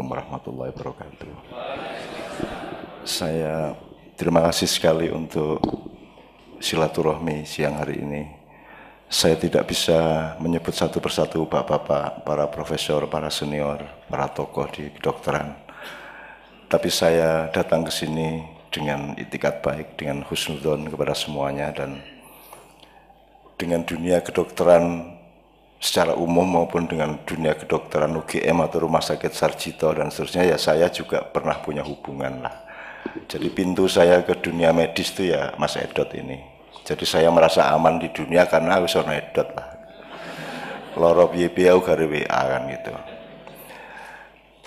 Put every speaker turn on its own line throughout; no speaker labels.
Assalamualaikum warahmatullahi wabarakatuh. Saya terima kasih sekali untuk silaturahmi siang hari ini. Saya tidak bisa menyebut satu persatu bapak-bapak, para profesor, para senior, para tokoh di kedokteran. Tapi saya datang ke sini dengan itikat baik, dengan husnudon kepada semuanya dan dengan dunia kedokteran secara umum maupun dengan dunia kedokteran UGM atau Rumah Sakit Sarjito dan seterusnya ya saya juga pernah punya hubungan lah. Jadi pintu saya ke dunia medis itu ya Mas Edot ini. Jadi saya merasa aman di dunia karena aku sono Edot lah. Loro piye aku gare WA kan gitu.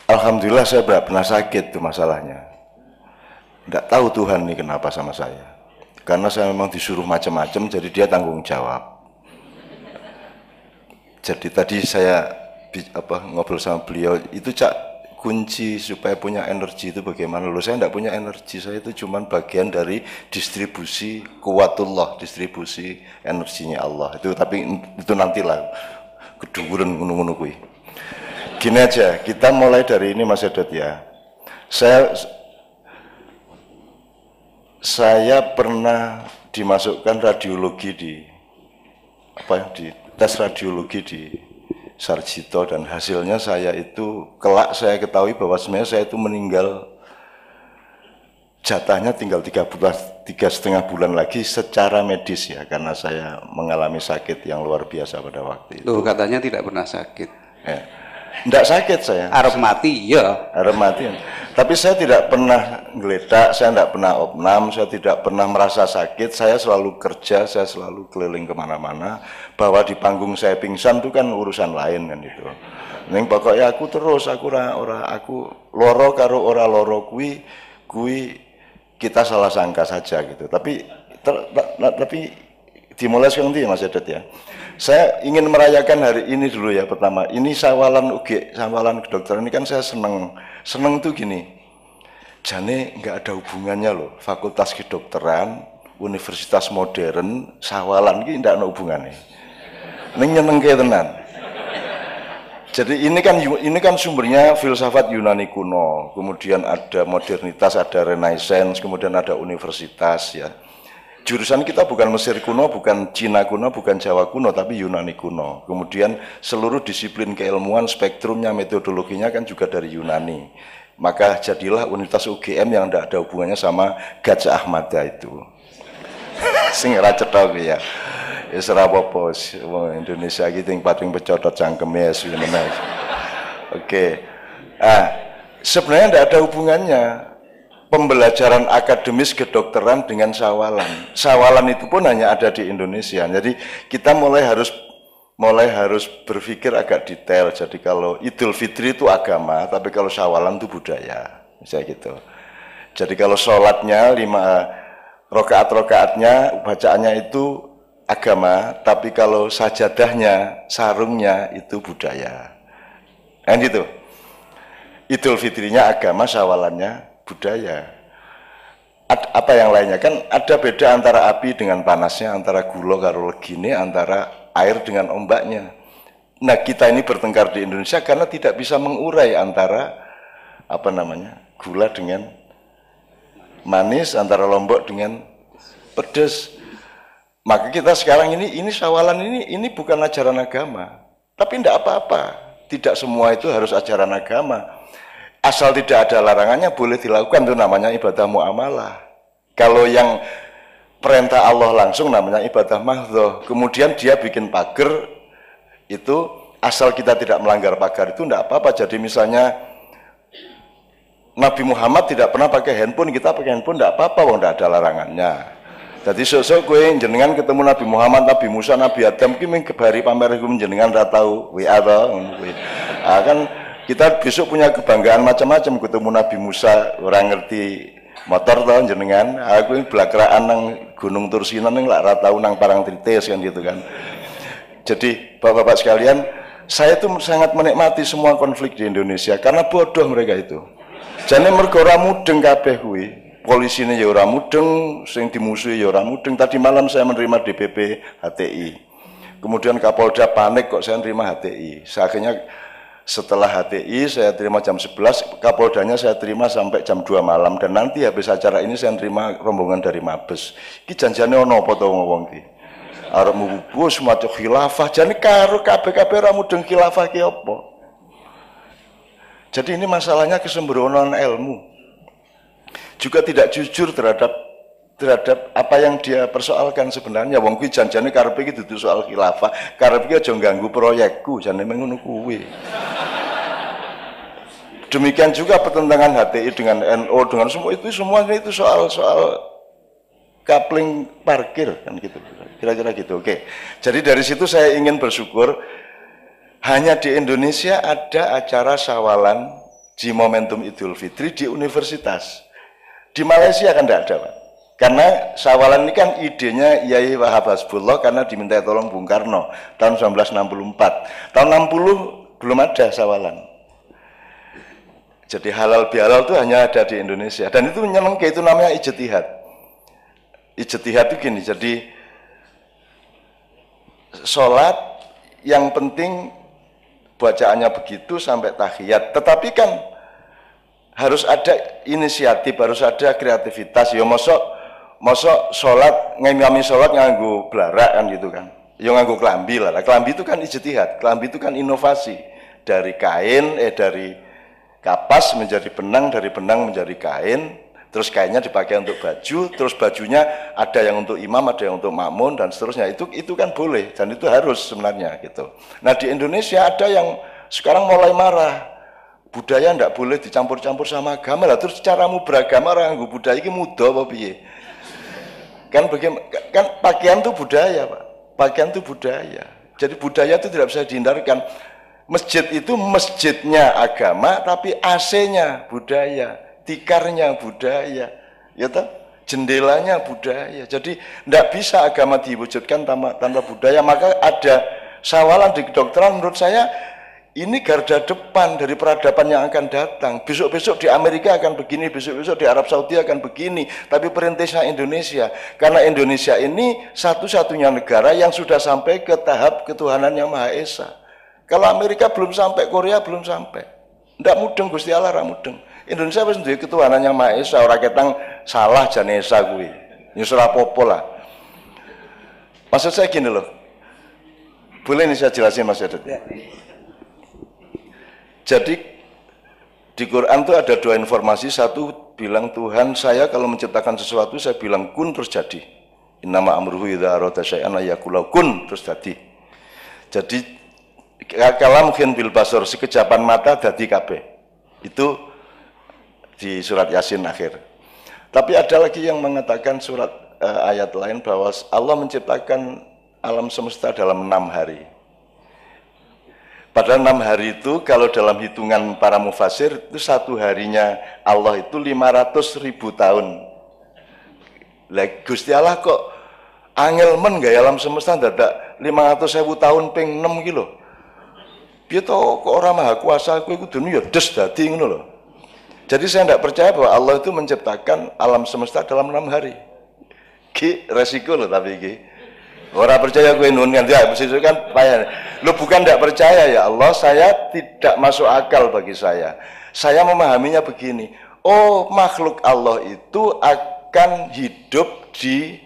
Alhamdulillah saya tidak pernah sakit tuh masalahnya. Tidak tahu Tuhan nih kenapa sama saya. Karena saya memang disuruh macam-macam jadi dia tanggung jawab jadi tadi saya apa ngobrol sama beliau itu cak kunci supaya punya energi itu bagaimana? Loh saya tidak punya energi saya itu cuma bagian dari distribusi kuatullah distribusi energinya Allah. Itu tapi itu nantilah keduguran gunung-gunung kui gini aja kita mulai dari ini Mas Edot ya. Saya saya pernah dimasukkan radiologi di apa di tes radiologi di Sarjito dan hasilnya saya itu kelak saya ketahui bahwa sebenarnya saya itu meninggal jatahnya tinggal tiga bulan tiga setengah bulan lagi secara medis ya karena saya mengalami sakit yang luar biasa pada waktu itu.
Loh katanya tidak pernah sakit.
Ya. Tidak sakit saya.
Arab mati, ya.
Arab mati. Tapi saya tidak pernah geledak, saya tidak pernah opnam, saya tidak pernah merasa sakit. Saya selalu kerja, saya selalu keliling ke mana-mana. Bahwa di panggung saya pingsan itu kan urusan lain kan itu. Neng pokoknya aku terus, aku ora, ora aku loro karo ora loro kui, kui kita salah sangka saja gitu. Tapi ter, tapi dimulai sekarang Mas Edet ya. Saya ingin merayakan hari ini dulu ya pertama. Ini sawalan UG, sawalan kedokteran ini kan saya seneng. Seneng tuh gini. Jane nggak ada hubungannya loh. Fakultas kedokteran, universitas modern, sawalan ini nggak ada hubungannya. Ini nyeneng kayak tenan. Jadi ini kan ini kan sumbernya filsafat Yunani kuno, kemudian ada modernitas, ada renaissance, kemudian ada universitas ya jurusan kita bukan Mesir kuno, bukan Cina kuno, bukan Jawa kuno, tapi Yunani kuno. Kemudian seluruh disiplin keilmuan, spektrumnya, metodologinya kan juga dari Yunani. Maka jadilah unitas UGM yang tidak ada hubungannya sama Gajah Ahmada itu. Sing cetok ya. Ya apa-apa, Indonesia iki ting pating pecotot cangkeme ya Oke. Ah, sebenarnya tidak ada hubungannya pembelajaran akademis kedokteran dengan sawalan. Sawalan itu pun hanya ada di Indonesia. Jadi kita mulai harus mulai harus berpikir agak detail. Jadi kalau Idul Fitri itu agama, tapi kalau sawalan itu budaya. Misalnya gitu. Jadi kalau sholatnya lima rokaat-rokaatnya bacaannya itu agama, tapi kalau sajadahnya, sarungnya itu budaya. Kan gitu. Idul Fitrinya agama, sawalannya budaya. Ad, apa yang lainnya kan ada beda antara api dengan panasnya, antara gula karo legine, antara air dengan ombaknya. Nah kita ini bertengkar di Indonesia karena tidak bisa mengurai antara apa namanya gula dengan manis, antara lombok dengan pedas. Maka kita sekarang ini ini sawalan ini ini bukan ajaran agama, tapi tidak apa-apa. Tidak semua itu harus ajaran agama asal tidak ada larangannya boleh dilakukan itu namanya ibadah muamalah. Kalau yang perintah Allah langsung namanya ibadah mahdhoh. Kemudian dia bikin pagar itu asal kita tidak melanggar pagar itu tidak apa-apa. Jadi misalnya Nabi Muhammad tidak pernah pakai handphone, kita pakai handphone tidak apa-apa, wong tidak ada larangannya. Jadi sosok gue jenengan ketemu Nabi Muhammad, Nabi Musa, Nabi Adam, kimi kebari pamer jenengan tidak tahu WA atau kan kita besok punya kebanggaan macam-macam ketemu Nabi Musa orang ngerti motor tau jenengan. Aku ini belakraan nang Gunung Tursina nang lah tahu nang Parang Tritis kan gitu kan. Jadi bapak-bapak sekalian saya tuh sangat menikmati semua konflik di Indonesia karena bodoh mereka itu. Jadi mereka ora mudeng kabeh kuwi. Polisinya ya ora mudeng sing dimusuhi ya ora mudeng. Tadi malam saya menerima DPP HTI kemudian Kapolda panik kok saya menerima HTI saya setelah HTI saya terima jam 11, Kapoldanya saya terima sampai jam 2 malam dan nanti habis acara ini saya terima rombongan dari Mabes. Iki janjane ono apa to ngomong ki? Arep mubus maca khilafah jane karo kabeh-kabeh ra mudeng khilafah ki apa? Jadi ini masalahnya kesembronoan ilmu. Juga tidak jujur terhadap terhadap apa yang dia persoalkan sebenarnya. Wong kuwi janjane karepe iki dudu soal khilafah karepe iki aja ganggu proyekku jane ngono kuwi. Demikian juga pertentangan HTI dengan NO dengan semua itu semuanya itu soal soal kapling parkir kan gitu. Kira-kira gitu oke. Jadi dari situ saya ingin bersyukur hanya di Indonesia ada acara sawalan di momentum Idul Fitri di universitas. Di Malaysia kan tidak ada Pak karena sawalan ini kan idenya Yai Wahab Hasbullah karena diminta tolong Bung Karno tahun 1964. Tahun 60 belum ada sawalan. Jadi halal bihalal itu hanya ada di Indonesia dan itu menyenangkan itu namanya ijtihad. Ijtihad itu gini, jadi sholat yang penting bacaannya begitu sampai tahiyat. Tetapi kan harus ada inisiatif, harus ada kreativitas. Ya mosok masa sholat ngimami sholat nganggu belarak kan gitu kan. Yang nganggu kelambi lah. Kelambi itu kan ijtihad. Kelambi itu kan inovasi. Dari kain eh dari kapas menjadi benang dari benang menjadi kain. Terus kainnya dipakai untuk baju terus bajunya ada yang untuk imam ada yang untuk makmun dan seterusnya. Itu itu kan boleh dan itu harus sebenarnya gitu. Nah di Indonesia ada yang sekarang mulai marah. Budaya ndak boleh dicampur-campur sama agama lah. Terus caramu beragama orang budaya ini mudah apa piye Kan bagaimana kan pakaian itu budaya, Pak. Pakaian itu budaya. Jadi budaya itu tidak bisa dihindarkan. Masjid itu masjidnya agama tapi AC-nya budaya, tikarnya budaya. Ya toh? Jendelanya budaya. Jadi tidak bisa agama diwujudkan tanpa, tanpa budaya. Maka ada sawalan di kedokteran menurut saya ini garda depan dari peradaban yang akan datang. Besok-besok di Amerika akan begini, besok-besok di Arab Saudi akan begini. Tapi perintahnya Indonesia. Karena Indonesia ini satu-satunya negara yang sudah sampai ke tahap ketuhanan yang Maha Esa. Kalau Amerika belum sampai, Korea belum sampai. Tidak mudeng, Gusti Allah tidak mudeng. Indonesia sendiri ketuhanan yang Maha Esa. Orang ketang salah janesa gue. Nyusul apa lah. Maksud saya gini loh. Boleh ini saya jelasin Mas Yadet? Ya. Jadi di Quran itu ada dua informasi, satu bilang Tuhan saya kalau menciptakan sesuatu saya bilang kun terus jadi. Innama amruhu idza arada syai'an ayakulau kun terus jadi. Jadi mungkin bil basor sekejapan mata dadi kabeh. Itu di surat Yasin akhir. Tapi ada lagi yang mengatakan surat uh, ayat lain bahwa Allah menciptakan alam semesta dalam enam hari. Padahal enam hari itu kalau dalam hitungan para mufasir itu satu harinya Allah itu 500 ribu tahun. Lah Gusti Allah kok angel men gak alam semesta dadak 500 ribu tahun ping 6 kilo. Piye to kok orang maha kuasa aku itu dunia ya des dadi ngono loh. Jadi saya tidak percaya bahwa Allah itu menciptakan alam semesta dalam enam hari. Ki resiko loh tapi ki. Orang percaya gue nun kan ya itu kan payah. Lu bukan tidak percaya ya Allah, saya tidak masuk akal bagi saya. Saya memahaminya begini. Oh, makhluk Allah itu akan hidup di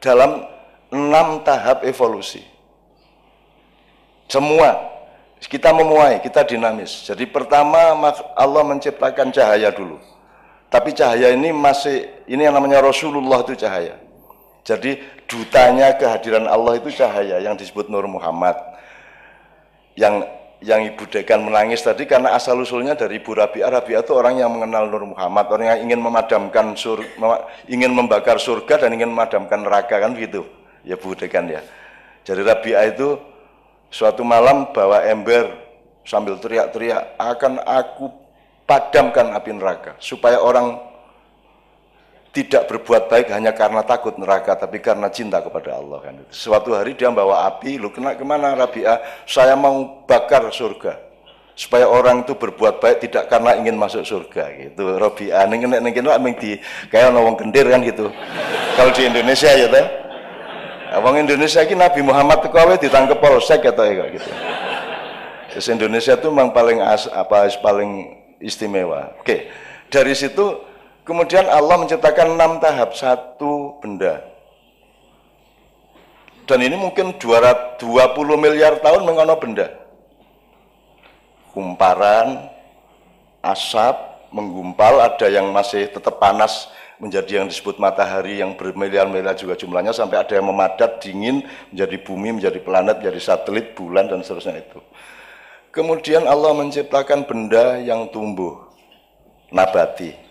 dalam enam tahap evolusi. Semua kita memuai, kita dinamis. Jadi pertama Allah menciptakan cahaya dulu. Tapi cahaya ini masih ini yang namanya Rasulullah itu cahaya. Jadi dutanya kehadiran Allah itu cahaya yang disebut Nur Muhammad. Yang yang Ibu Dekan menangis tadi karena asal usulnya dari Ibu Rabi'ah. Rabi'ah itu orang yang mengenal Nur Muhammad, orang yang ingin memadamkan sur, ingin membakar surga dan ingin memadamkan neraka kan begitu. Ya Bu Dekan ya. Jadi Rabi'ah itu suatu malam bawa ember sambil teriak-teriak akan aku padamkan api neraka supaya orang tidak berbuat baik hanya karena takut neraka, tapi karena cinta kepada Allah kan. Suatu hari dia bawa api, lu kena ke mana Rabi'ah? Saya mau bakar surga supaya orang itu berbuat baik tidak karena ingin masuk surga gitu. Rabi'ah ning nek ning kene di kayak wong kendir kan gitu. Kalau di Indonesia ya teh. Wong Indonesia ini Nabi Muhammad teko ditangkep polsek atau ya gitu. Yes, Indonesia itu memang paling as, apa paling istimewa. Oke, dari situ kemudian Allah menciptakan enam tahap satu benda. Dan ini mungkin 220 miliar tahun mengono benda. Kumparan, asap, menggumpal, ada yang masih tetap panas menjadi yang disebut matahari yang bermiliar-miliar juga jumlahnya sampai ada yang memadat dingin menjadi bumi, menjadi planet, menjadi satelit, bulan dan seterusnya itu. Kemudian Allah menciptakan benda yang tumbuh, nabati.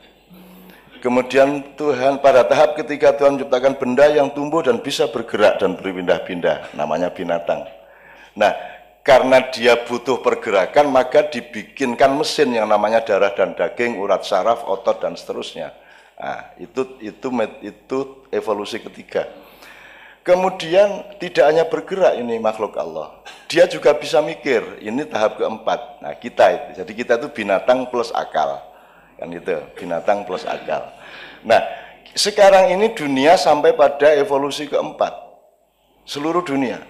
Kemudian Tuhan pada tahap ketika Tuhan menciptakan benda yang tumbuh dan bisa bergerak dan berpindah-pindah, namanya binatang. Nah, karena dia butuh pergerakan, maka dibikinkan mesin yang namanya darah dan daging, urat saraf, otot dan seterusnya. Nah, itu itu itu evolusi ketiga. Kemudian tidak hanya bergerak ini makhluk Allah, dia juga bisa mikir. Ini tahap keempat. Nah kita itu, jadi kita itu binatang plus akal, kan itu binatang plus akal. Nah sekarang ini dunia sampai pada evolusi keempat, seluruh dunia,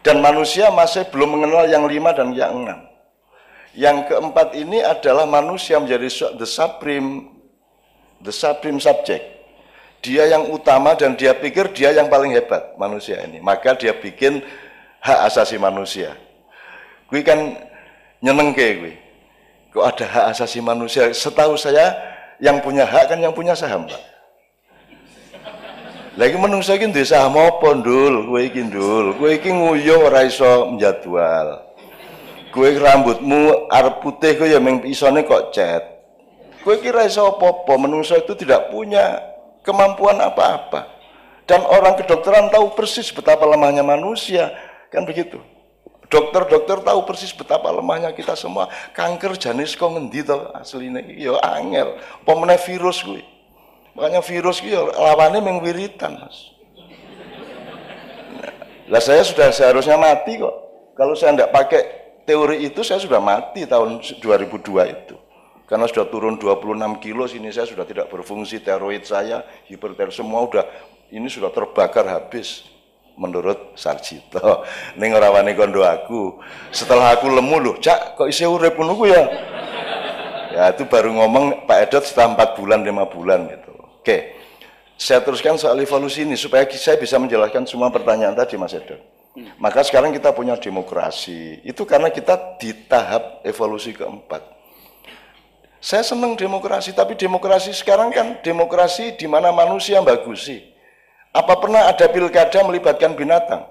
dan manusia masih belum mengenal yang lima dan yang enam. Yang keempat ini adalah manusia menjadi the supreme, the supreme subject dia yang utama dan dia pikir dia yang paling hebat manusia ini. Maka dia bikin hak asasi manusia. Gue kan nyeneng ke gue. Kok ada hak asasi manusia? Setahu saya yang punya hak kan yang punya saham, Pak. Lagi menungso iki duwe saham apa, Ndul? Kowe iki, Ndul. Kowe iki nguyuh ora iso menjadwal. Kowe rambutmu arep putih kowe ya isone kok cet. Kowe iki ora iso apa-apa. Menungso itu tidak punya kemampuan apa-apa. Dan orang kedokteran tahu persis betapa lemahnya manusia, kan begitu. Dokter-dokter tahu persis betapa lemahnya kita semua. Kanker jenis kok ngendi to asline ya angel. Apa virus gue. Makanya virus gue ya lawannya mengwiritan, Mas. Lah saya sudah seharusnya mati kok. Kalau saya tidak pakai teori itu saya sudah mati tahun 2002 itu. Karena sudah turun 26 kilo sini saya sudah tidak berfungsi, teroid saya, hiperter semua udah ini sudah terbakar habis menurut Sarjito. Ning ora wani kondo aku. Setelah aku lemu loh, Cak, kok isi urip ngono ya? Ya itu baru ngomong Pak Edot setelah 4 bulan, 5 bulan gitu. Oke. Saya teruskan soal evolusi ini supaya saya bisa menjelaskan semua pertanyaan tadi Mas Edot. Maka sekarang kita punya demokrasi. Itu karena kita di tahap evolusi keempat. Saya senang demokrasi, tapi demokrasi sekarang kan demokrasi di mana manusia bagusi. Apa pernah ada pilkada melibatkan binatang?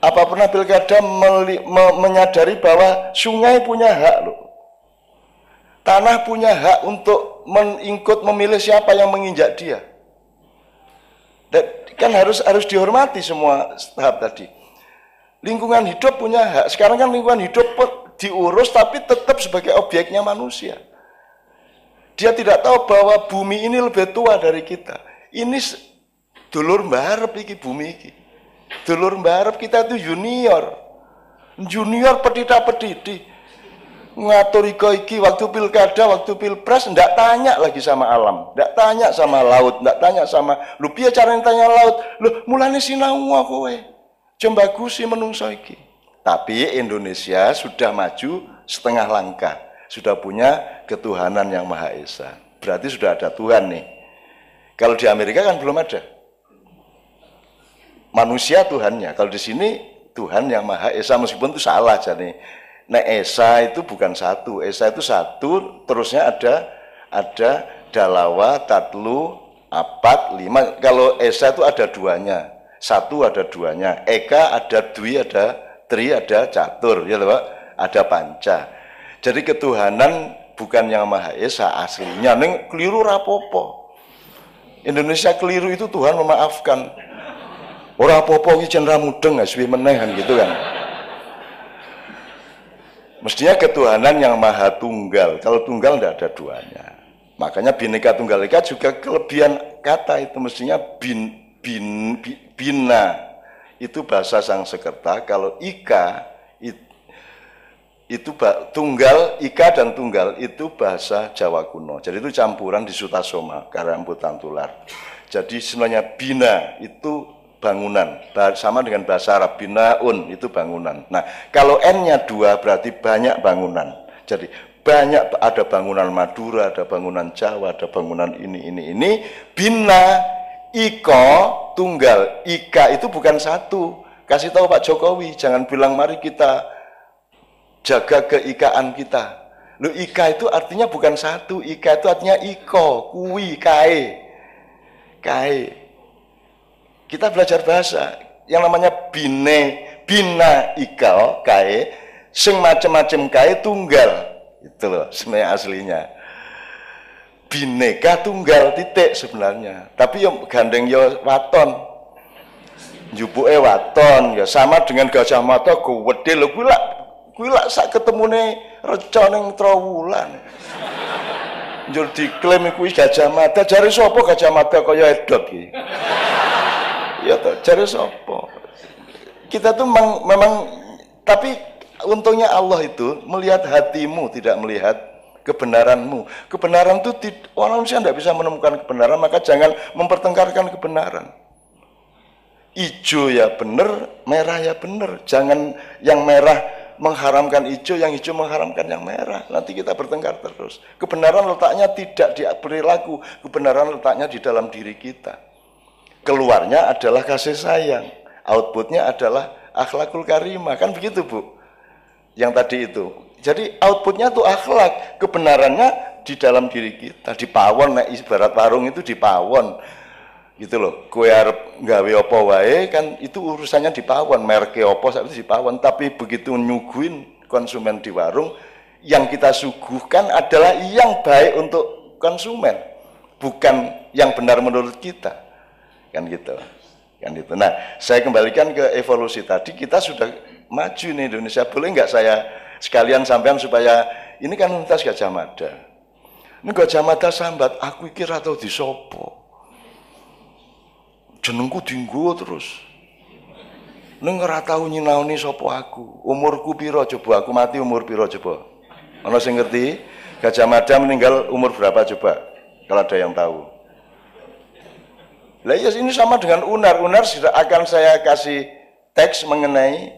Apa pernah pilkada me menyadari bahwa sungai punya hak loh? Tanah punya hak untuk mengikut memilih siapa yang menginjak dia. Dan kan harus harus dihormati semua tahap tadi. Lingkungan hidup punya hak. Sekarang kan lingkungan hidup diurus tapi tetap sebagai objeknya manusia. Dia tidak tahu bahwa bumi ini lebih tua dari kita. Ini dulur mbarep iki bumi iki. Dulur mbarep kita itu junior. Junior petita petiti. Ngatur iko iki waktu pilkada, waktu pilpres ndak tanya lagi sama alam, ndak tanya sama laut, ndak tanya sama lu piye cara tanya laut. Lu mulane sinau kowe. Jembagusi menungso iki. Tapi Indonesia sudah maju setengah langkah, sudah punya ketuhanan yang Maha Esa. Berarti sudah ada Tuhan nih. Kalau di Amerika kan belum ada. Manusia Tuhannya. Kalau di sini Tuhan yang Maha Esa meskipun itu salah jadi. Nah Esa itu bukan satu. Esa itu satu, terusnya ada ada dalawa, tatlu, apat, lima. Kalau Esa itu ada duanya. Satu ada duanya. Eka ada dwi, ada tri ada catur ya Pak ada panca jadi ketuhanan bukan yang maha esa aslinya neng keliru rapopo Indonesia keliru itu Tuhan memaafkan orang popo iki mudeng aswi menehan gitu kan. Mestinya ketuhanan yang maha tunggal. Kalau tunggal tidak ada duanya. Makanya bineka tunggal ika juga kelebihan kata itu. Mestinya bin, bin, bina. Itu bahasa Sangsekerta, kalau ika itu tunggal, ika dan tunggal itu bahasa Jawa kuno. Jadi itu campuran di Sutasoma, Karambutan Tular. Jadi sebenarnya bina itu bangunan. Sama dengan bahasa Arab, binaun itu bangunan. Nah, kalau N-nya dua berarti banyak bangunan. Jadi banyak ada bangunan Madura, ada bangunan Jawa, ada bangunan ini, ini, ini. Bina, Iko, tunggal. Ika itu bukan satu. Kasih tahu Pak Jokowi, jangan bilang mari kita jaga keikaan kita. Lu Ika itu artinya bukan satu, Ika itu artinya Iko, Kui, Kae. Kae. Kita belajar bahasa yang namanya bine, bina ikal, kae, sing macem-macem kae tunggal. Itu loh sebenarnya aslinya. Bineka tunggal titik sebenarnya. Tapi yang gandeng yo waton. Jupuke waton ya sama dengan gajah mata gede lho kuwi lak sak ketemune reca ning Trowulan. Njur diklaim kuwi gajah mata, jare sapa gajah mata kaya edot ya toh cari sopo. Kita tuh memang, memang tapi untungnya Allah itu melihat hatimu tidak melihat kebenaranmu. Kebenaran itu orang manusia tidak bisa menemukan kebenaran maka jangan mempertengkarkan kebenaran. Hijau ya benar merah ya benar jangan yang merah mengharamkan hijau, yang hijau mengharamkan yang merah. Nanti kita bertengkar terus. Kebenaran letaknya tidak di perilaku, kebenaran letaknya di dalam diri kita keluarnya adalah kasih sayang, outputnya adalah akhlakul karimah, kan begitu bu? Yang tadi itu. Jadi outputnya itu akhlak, kebenarannya di dalam diri kita, di pawon, nah, ibarat warung itu di pawon, gitu loh. Kue arep gawe apa wae kan itu urusannya di pawon, merke apa itu di pawon, tapi begitu nyuguin konsumen di warung, yang kita suguhkan adalah yang baik untuk konsumen, bukan yang benar menurut kita kan gitu kan itu nah saya kembalikan ke evolusi tadi kita sudah maju nih Indonesia. Boleh nggak saya sekalian sampean supaya ini kan Universitas Gajah Mada. Ini Gajah Mada sambat aku kira atau disopo. Jenengku dinggo terus. Neng ora tau nyinaoni sopo aku. Umurku piro coba? Aku mati umur piro coba? Mana sing ngerti? Gajah Mada meninggal umur berapa coba? Kalau ada yang tahu lah ya ini sama dengan Unar. Unar sudah akan saya kasih teks mengenai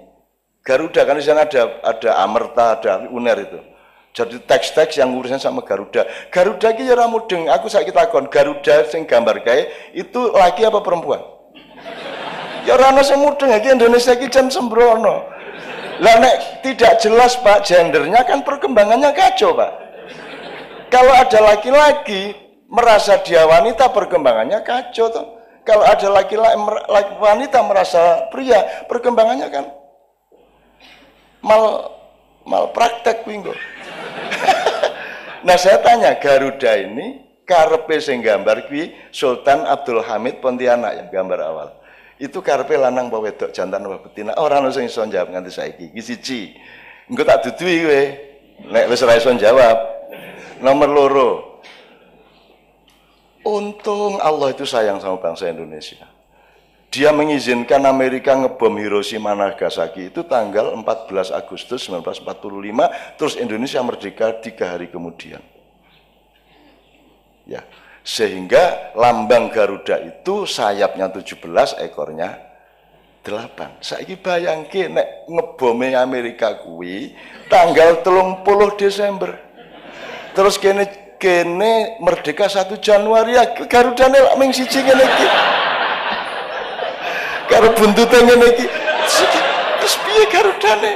Garuda kan di sana ada ada Amerta, ada Unar itu. Jadi teks-teks yang urusan sama Garuda. Garuda ki ya mudeng. Aku sakit takon Garuda sing gambar kae itu laki apa perempuan? Ya ora ana sing mudeng iki Indonesia ki jan sembrono. Lah nek tidak jelas Pak gendernya kan perkembangannya kacau Pak. Kalau ada laki-laki merasa dia wanita perkembangannya kacau tuh kalau ada laki-laki wanita merasa pria, perkembangannya kan mal mal praktek wingo. nah saya tanya Garuda ini karpe sing gambar kuwi Sultan Abdul Hamid Pontianak yang gambar awal. Itu karpe lanang bawa wedok jantan bawa betina. Ora ono sing iso jawab nganti saiki. Iki siji. Engko tak dudui kowe. Nek wis ora jawab. Nomor loro, Untung Allah itu sayang sama bangsa Indonesia. Dia mengizinkan Amerika ngebom Hiroshima Nagasaki itu tanggal 14 Agustus 1945, terus Indonesia merdeka tiga hari kemudian. Ya, sehingga lambang Garuda itu sayapnya 17, ekornya 8. Saiki bayangke nek ngebome Amerika kuwi tanggal 30 Desember. Terus kene kene merdeka satu Januari ya garudane lak ming siji ngene iki. Karo buntute ngene iki. Terus piye garudane?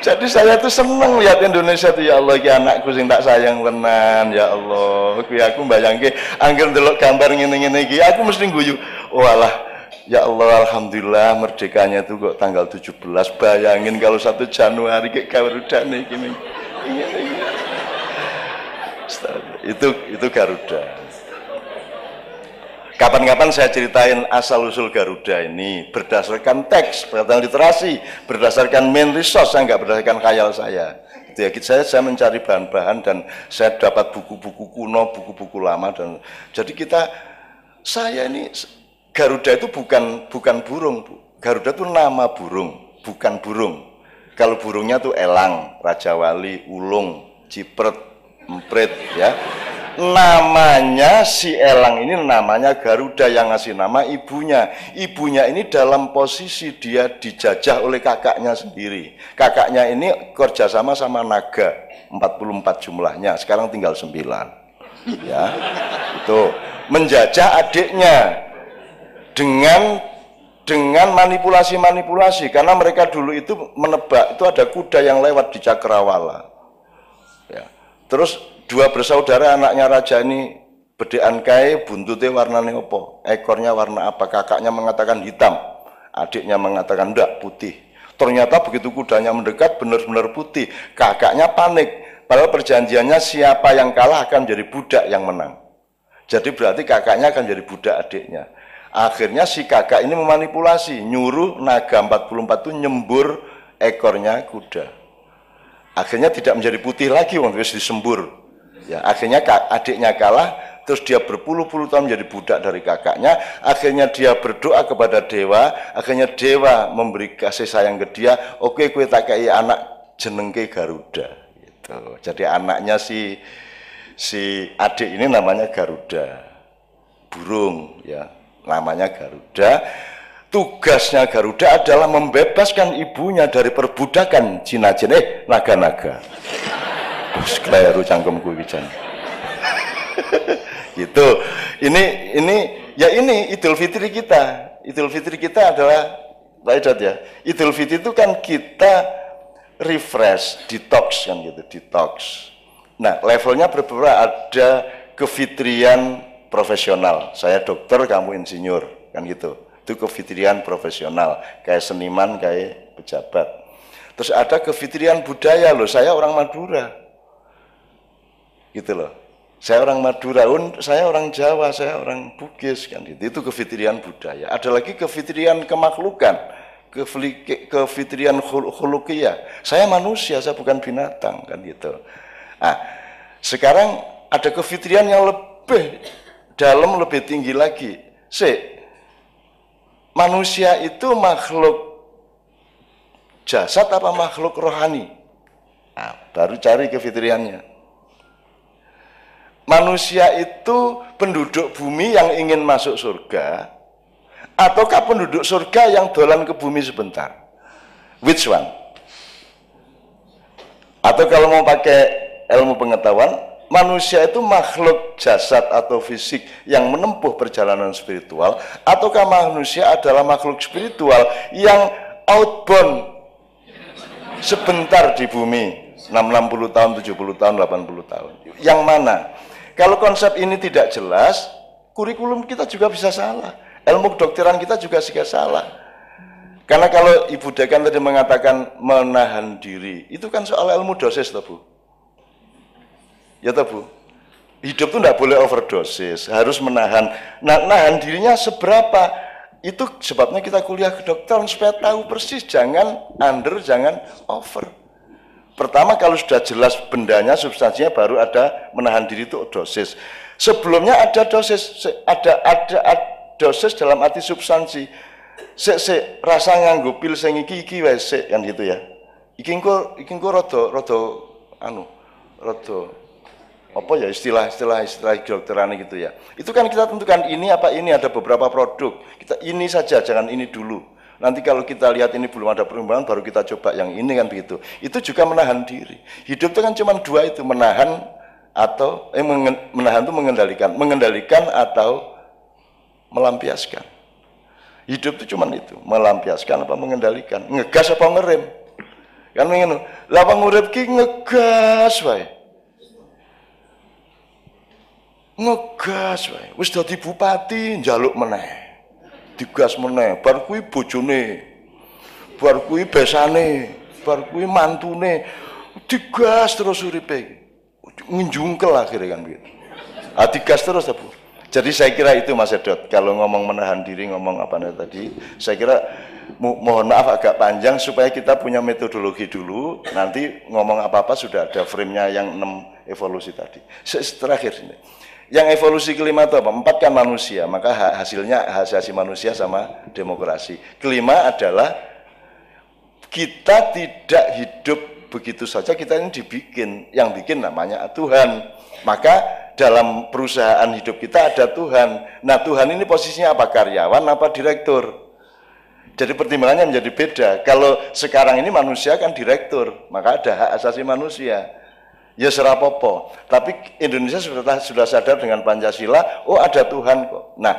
Jadi saya tuh seneng lihat Indonesia tuh ya Allah ya anakku sing tak sayang tenan ya Allah. Kuwi aku mbayangke angger ndelok gambar ngene-ngene iki aku mesti guyu oh alah Ya Allah, Alhamdulillah merdekanya itu kok tanggal 17. Bayangin kalau satu Januari kayak Garuda nih gini. Itu itu Garuda. Kapan-kapan saya ceritain asal usul Garuda ini berdasarkan teks, berdasarkan literasi, berdasarkan main resource, saya nggak berdasarkan khayal saya. Itu ya, saya saya mencari bahan-bahan dan saya dapat buku-buku kuno, buku-buku lama dan jadi kita saya ini Garuda itu bukan bukan burung, Bu. Garuda itu nama burung, bukan burung. Kalau burungnya tuh elang, raja wali, ulung, cipret, empret, ya. namanya si Elang ini namanya Garuda yang ngasih nama ibunya. Ibunya ini dalam posisi dia dijajah oleh kakaknya sendiri. Kakaknya ini kerjasama sama naga, 44 jumlahnya, sekarang tinggal 9. Ya, itu menjajah adiknya dengan dengan manipulasi-manipulasi. Karena mereka dulu itu menebak itu ada kuda yang lewat di Cakrawala. Ya. Terus dua bersaudara anaknya raja ini bedean kai buntutnya warna opo ekornya warna apa? Kakaknya mengatakan hitam adiknya mengatakan enggak putih. Ternyata begitu kudanya mendekat benar-benar putih. Kakaknya panik padahal perjanjiannya siapa yang kalah akan jadi budak yang menang. Jadi berarti kakaknya akan jadi budak adiknya akhirnya si kakak ini memanipulasi nyuruh naga 44 itu nyembur ekornya kuda akhirnya tidak menjadi putih lagi waktu disembur Ya, akhirnya adiknya kalah, terus dia berpuluh-puluh tahun menjadi budak dari kakaknya. Akhirnya dia berdoa kepada dewa, akhirnya dewa memberi kasih sayang ke dia. Oke, kue tak kayak anak jenengke Garuda. Gitu. Jadi anaknya si si adik ini namanya Garuda, burung ya, namanya Garuda. Tugasnya Garuda adalah membebaskan ibunya dari perbudakan Cina-Cina, eh, naga-naga. Wis kleru cangkemku gitu. Ini ini ya ini Idul Fitri kita. Idul Fitri kita adalah Pak ya. Idul Fitri itu kan kita refresh, detox kan gitu, detox. Nah, levelnya berbeda ada kefitrian profesional. Saya dokter, kamu insinyur, kan gitu. Itu kefitrian profesional, kayak seniman, kayak pejabat. Terus ada kefitrian budaya loh, saya orang Madura gitu loh saya orang Madura, saya orang Jawa, saya orang Bugis kan gitu. Itu kefitrian budaya. Ada lagi kefitrian kemakhlukan, kefitrian khulukiyah. Saya manusia, saya bukan binatang kan gitu. Nah, sekarang ada kefitrian yang lebih dalam, lebih tinggi lagi. Si manusia itu makhluk jasad apa makhluk rohani? Nah, baru cari kefitriannya manusia itu penduduk bumi yang ingin masuk surga ataukah penduduk surga yang dolan ke bumi sebentar which one atau kalau mau pakai ilmu pengetahuan manusia itu makhluk jasad atau fisik yang menempuh perjalanan spiritual ataukah manusia adalah makhluk spiritual yang outbound sebentar di bumi 60 tahun, 70 tahun, 80 tahun yang mana? Kalau konsep ini tidak jelas, kurikulum kita juga bisa salah. Ilmu kedokteran kita juga juga salah. Karena kalau Ibu Dekan tadi mengatakan menahan diri, itu kan soal ilmu dosis, toh Bu. Ya toh Bu. Hidup itu tidak boleh overdosis, harus menahan. Nah, nahan dirinya seberapa? Itu sebabnya kita kuliah kedokteran supaya tahu persis, jangan under, jangan over. Pertama kalau sudah jelas bendanya, substansinya baru ada menahan diri itu dosis. Sebelumnya ada dosis, ada ada, ada dosis dalam arti substansi. Se, se rasa nganggo pil sing iki iki wis kan gitu ya. Iki engko iki engko rada rada anu rada apa ya istilah-istilah istilah kedokteran gitu ya. Itu kan kita tentukan ini apa ini ada beberapa produk. Kita ini saja jangan ini dulu. Nanti kalau kita lihat ini belum ada perubahan, baru kita coba yang ini kan begitu. Itu juga menahan diri. Hidup itu kan cuma dua itu, menahan atau eh, menahan itu mengendalikan, mengendalikan atau melampiaskan. Hidup itu cuma itu, melampiaskan apa mengendalikan, ngegas apa ngerem. Kan ingin, lapa ngurep ki ngegas wae. Ngegas wae. Wis dadi bupati njaluk meneh. Digas meneh. Bar kuwi bojone. Bar kuwi besane. Bar kuwi mantune. Digas terus uripe. Nginjungkel akhirnya kan begitu ah digas terus ya Bu? Jadi saya kira itu Mas Edot. Kalau ngomong menahan diri ngomong apa nih tadi saya kira mo mohon maaf agak panjang supaya kita punya metodologi dulu. Nanti ngomong apa-apa sudah ada frame-nya yang enam evolusi tadi. Terakhir ini yang evolusi kelima itu apa? Empat kan manusia, maka hasilnya hasil manusia sama demokrasi. Kelima adalah kita tidak hidup begitu saja, kita ini dibikin. Yang bikin namanya Tuhan. Maka dalam perusahaan hidup kita ada Tuhan. Nah Tuhan ini posisinya apa? Karyawan apa direktur? Jadi pertimbangannya menjadi beda. Kalau sekarang ini manusia kan direktur, maka ada hak asasi manusia. Ya serapopo. Tapi Indonesia sudah sudah sadar dengan Pancasila, oh ada Tuhan kok. Nah,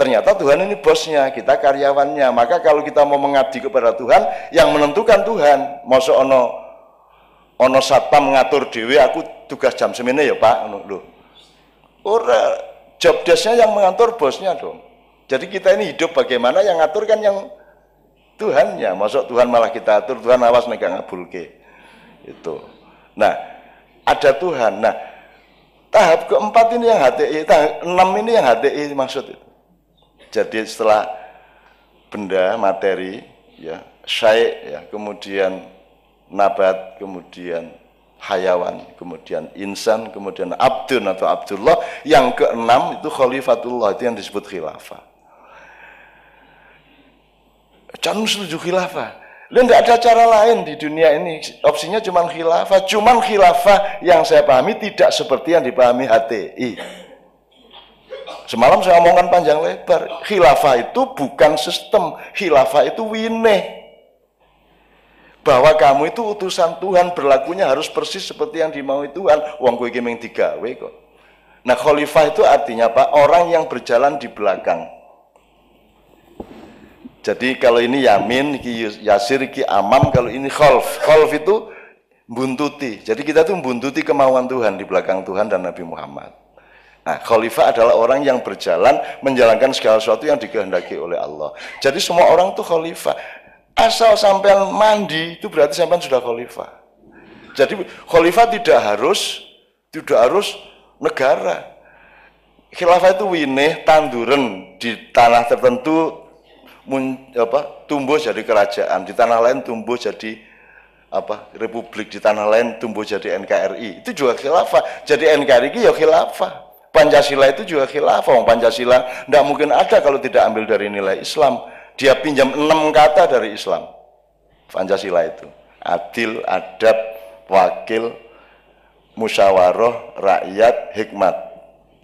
ternyata Tuhan ini bosnya, kita karyawannya. Maka kalau kita mau mengabdi kepada Tuhan, yang menentukan Tuhan. Masa ono ono satpam mengatur dewi, aku tugas jam semene ya Pak, loh. Ora job desknya yang mengatur bosnya dong. Jadi kita ini hidup bagaimana yang ngatur kan yang Tuhannya. Masuk Tuhan malah kita atur, Tuhan awas nek ngabulke. Itu. Nah, ada Tuhan. Nah, tahap keempat ini yang HTI, tahap enam ini yang HTI maksud itu. Jadi setelah benda, materi, ya, syai, ya, kemudian nabat, kemudian hayawan, kemudian insan, kemudian abdun atau abdullah, yang keenam itu khalifatullah, itu yang disebut khilafah. Jangan setuju khilafah. Lu nggak ada cara lain di dunia ini. Opsinya cuma khilafah. Cuman khilafah yang saya pahami tidak seperti yang dipahami HTI. Semalam saya omongkan panjang lebar. Khilafah itu bukan sistem. Khilafah itu wineh. Bahwa kamu itu utusan Tuhan berlakunya harus persis seperti yang dimaui Tuhan. Wong kowe iki kok. Nah, khalifah itu artinya apa? Orang yang berjalan di belakang. Jadi kalau ini yamin, iki yasir, iki amam, kalau ini kholf. Kholf itu buntuti. Jadi kita tuh buntuti kemauan Tuhan di belakang Tuhan dan Nabi Muhammad. Nah, khalifah adalah orang yang berjalan menjalankan segala sesuatu yang dikehendaki oleh Allah. Jadi semua orang tuh khalifah. Asal sampai mandi itu berarti sampai sudah khalifah. Jadi khalifah tidak harus tidak harus negara. Khilafah itu winih tanduran di tanah tertentu mun, apa, tumbuh jadi kerajaan, di tanah lain tumbuh jadi apa republik. Di tanah lain tumbuh jadi NKRI itu juga khilafah. Jadi NKRI ya khilafah. Pancasila itu juga khilafah. Pancasila tidak mungkin ada kalau tidak ambil dari nilai Islam. Dia pinjam enam kata dari Islam. Pancasila itu. Adil adab wakil musyawarah rakyat hikmat.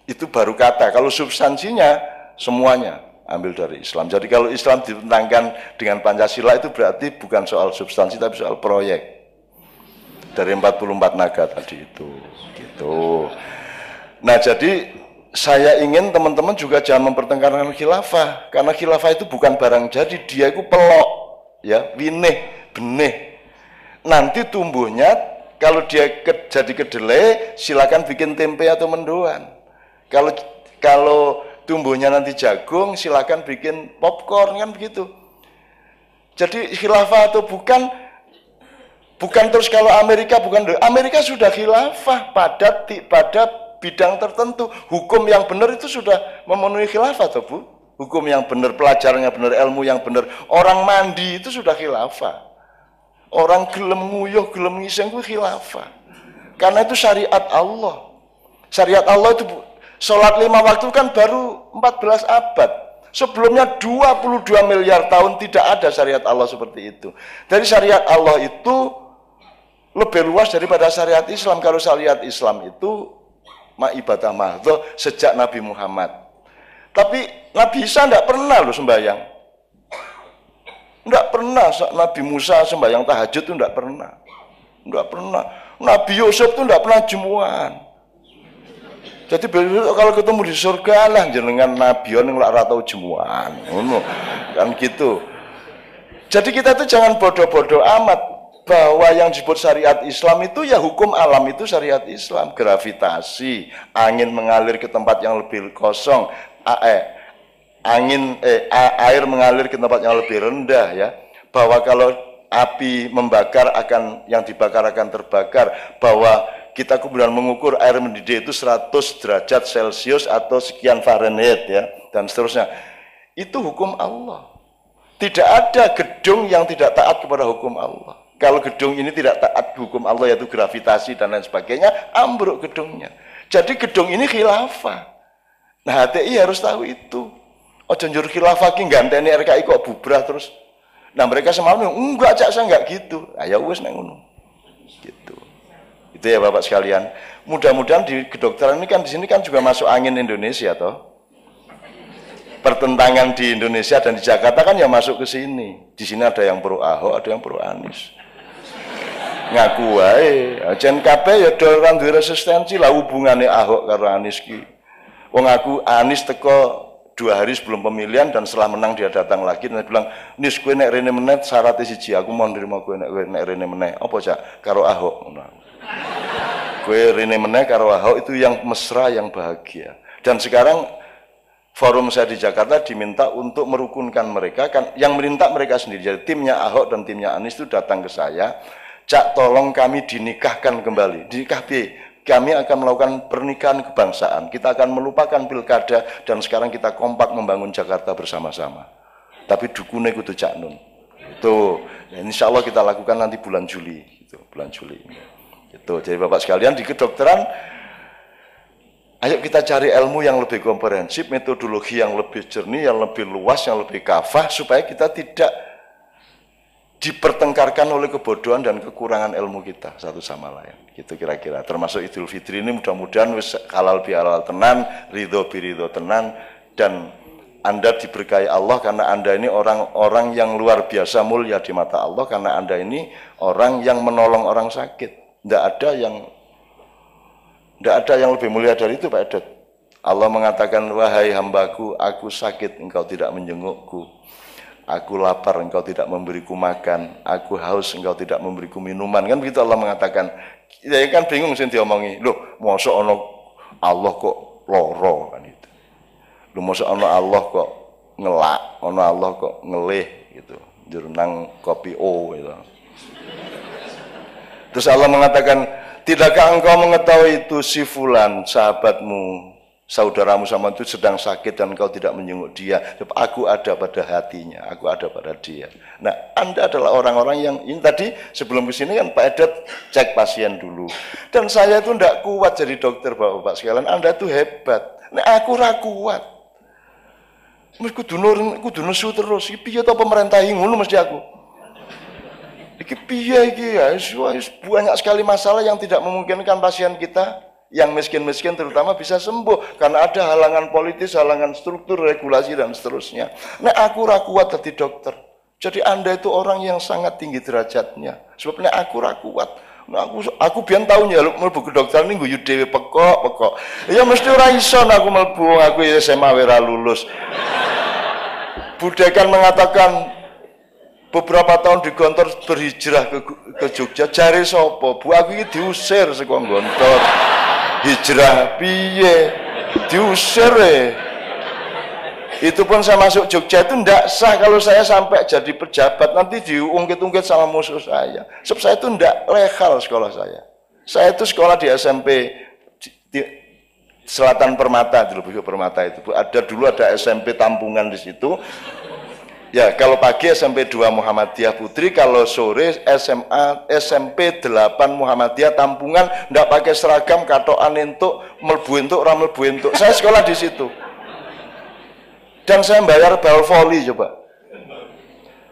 Itu baru kata. Kalau substansinya semuanya ambil dari Islam. Jadi kalau Islam ditentangkan dengan Pancasila itu berarti bukan soal substansi tapi soal proyek. Dari 44 naga tadi itu. Gitu. Nah, jadi saya ingin teman-teman juga jangan mempertengkarkan khilafah karena khilafah itu bukan barang jadi, dia itu pelok ya, winih, benih. Nanti tumbuhnya kalau dia ke, jadi kedelai silakan bikin tempe atau mendoan. Kalau kalau tumbuhnya nanti jagung, silakan bikin popcorn kan begitu. Jadi khilafah atau bukan bukan terus kalau Amerika bukan Amerika sudah khilafah pada pada bidang tertentu. Hukum yang benar itu sudah memenuhi khilafah atau Bu? Hukum yang benar, pelajarannya benar, ilmu yang benar. Orang mandi itu sudah khilafah. Orang gelem nguyuh, gelem ngiseng itu khilafah. Karena itu syariat Allah. Syariat Allah itu Sholat lima waktu kan baru 14 abad. Sebelumnya 22 miliar tahun tidak ada syariat Allah seperti itu. Dari syariat Allah itu lebih luas daripada syariat Islam. Kalau syariat Islam itu ma ibadah mahdoh sejak Nabi Muhammad. Tapi Nabi Isa tidak pernah loh sembahyang. Tidak pernah Nabi Musa sembahyang tahajud itu tidak pernah. Tidak pernah. Nabi Yusuf itu tidak pernah jemuan. Jadi kalau ketemu di surga lah jenengan nabion yang ora tau jemuan. Ngono. Kan gitu. Jadi kita tuh jangan bodoh-bodoh amat bahwa yang disebut syariat Islam itu ya hukum alam itu syariat Islam, gravitasi, angin mengalir ke tempat yang lebih kosong, eh, angin eh, air mengalir ke tempat yang lebih rendah ya. Bahwa kalau api membakar akan yang dibakar akan terbakar, bahwa kita kemudian mengukur air mendidih itu 100 derajat Celcius atau sekian Fahrenheit ya dan seterusnya. Itu hukum Allah. Tidak ada gedung yang tidak taat kepada hukum Allah. Kalau gedung ini tidak taat hukum Allah yaitu gravitasi dan lain sebagainya, ambruk gedungnya. Jadi gedung ini khilafah. Nah HTI harus tahu itu. Oh jenjur khilafah ki ganteni RKI kok bubrah terus. Nah mereka semalam enggak cak saya enggak gitu. Ayo nah, ya wes neng Gitu. Gitu ya Bapak sekalian. Mudah-mudahan di kedokteran ini kan di sini kan juga masuk angin Indonesia toh. Pertentangan di Indonesia dan di Jakarta kan ya masuk ke sini. Di sini ada yang pro Ahok, ada yang pro Anies. Ngaku wae, jen kabeh ya do ora resistensi lah hubungannya Ahok karo Anies ki. Wong aku Anies teko dua hari sebelum pemilihan dan setelah menang dia datang lagi dan dia bilang nis gue nek rene meneh syaratnya siji aku mau nerima gue nek rene meneh apa cak karo Ahok. Gue rene meneh karo Ahok itu yang mesra yang bahagia dan sekarang forum saya di Jakarta diminta untuk merukunkan mereka kan yang minta mereka sendiri jadi timnya Ahok dan timnya Anies itu datang ke saya cak tolong kami dinikahkan kembali dinikah kami akan melakukan pernikahan kebangsaan. Kita akan melupakan pilkada dan sekarang kita kompak membangun Jakarta bersama-sama. Tapi dukunnya itu Cak Nun. Itu, ya, insya Allah kita lakukan nanti bulan Juli. Itu, bulan Juli. Itu, jadi Bapak sekalian di kedokteran, ayo kita cari ilmu yang lebih komprehensif, metodologi yang lebih jernih, yang lebih luas, yang lebih kafah, supaya kita tidak dipertengkarkan oleh kebodohan dan kekurangan ilmu kita satu sama lain. Gitu kira-kira. Termasuk Idul Fitri ini mudah-mudahan wis halal bihalal tenan ridho birido tenan dan anda diberkahi Allah karena Anda ini orang-orang yang luar biasa mulia di mata Allah karena Anda ini orang yang menolong orang sakit. Tidak ada yang tidak ada yang lebih mulia dari itu Pak Edet. Allah mengatakan, wahai hambaku, aku sakit, engkau tidak menjengukku. Aku lapar, engkau tidak memberiku makan. Aku haus, engkau tidak memberiku minuman. Kan begitu Allah mengatakan. Ya kan bingung sih diomongi. Loh, masa ono Allah kok loro kan itu. Loh, masa ono Allah kok ngelak, ono Allah kok ngelih gitu. Jurnang kopi O gitu. Terus Allah mengatakan, tidakkah engkau mengetahui itu si fulan sahabatmu saudaramu sama itu sedang sakit dan kau tidak menjenguk dia. Aku ada pada hatinya, aku ada pada dia. Nah, Anda adalah orang-orang yang ini tadi sebelum ke sini kan Pak Edet cek pasien dulu. Dan saya itu tidak kuat jadi dokter Bapak-bapak sekalian. Anda itu hebat. Nah, aku ragu kuat. Mesti kudu nur, kudu nesu terus. Piye to pemerintah ngono mesti aku. Iki piye iki ya? Banyak sekali masalah yang tidak memungkinkan pasien kita yang miskin-miskin terutama bisa sembuh karena ada halangan politis, halangan struktur, regulasi dan seterusnya. Nah aku rakuat tadi dokter. Jadi anda itu orang yang sangat tinggi derajatnya. Sebabnya aku rakuat. Nah, aku aku tahu ya melbu ke dokter ini gue dewe pekok pekok. Ya mesti ora iso aku melbu aku ya SMA wira lulus. Budekan mengatakan beberapa tahun di Gontor berhijrah ke, ke Jogja. Cari sopo bu aku ini diusir sekolah Gontor. Hijrah piye? Diusir eh. itu pun saya masuk Jogja. Itu tidak sah kalau saya sampai jadi pejabat. Nanti diungkit-ungkit sama musuh saya. Sebab saya itu tidak legal sekolah saya. Saya itu sekolah di SMP di, di Selatan Permata di Lubuk Permata itu. Ada dulu ada SMP Tampungan di situ Ya, kalau pagi SMP 2 Muhammadiyah Putri, kalau sore SMA SMP 8 Muhammadiyah Tampungan, ndak pakai seragam katoan untuk melbu untuk ramal untuk. Saya sekolah di situ. Dan saya bayar bal voli coba.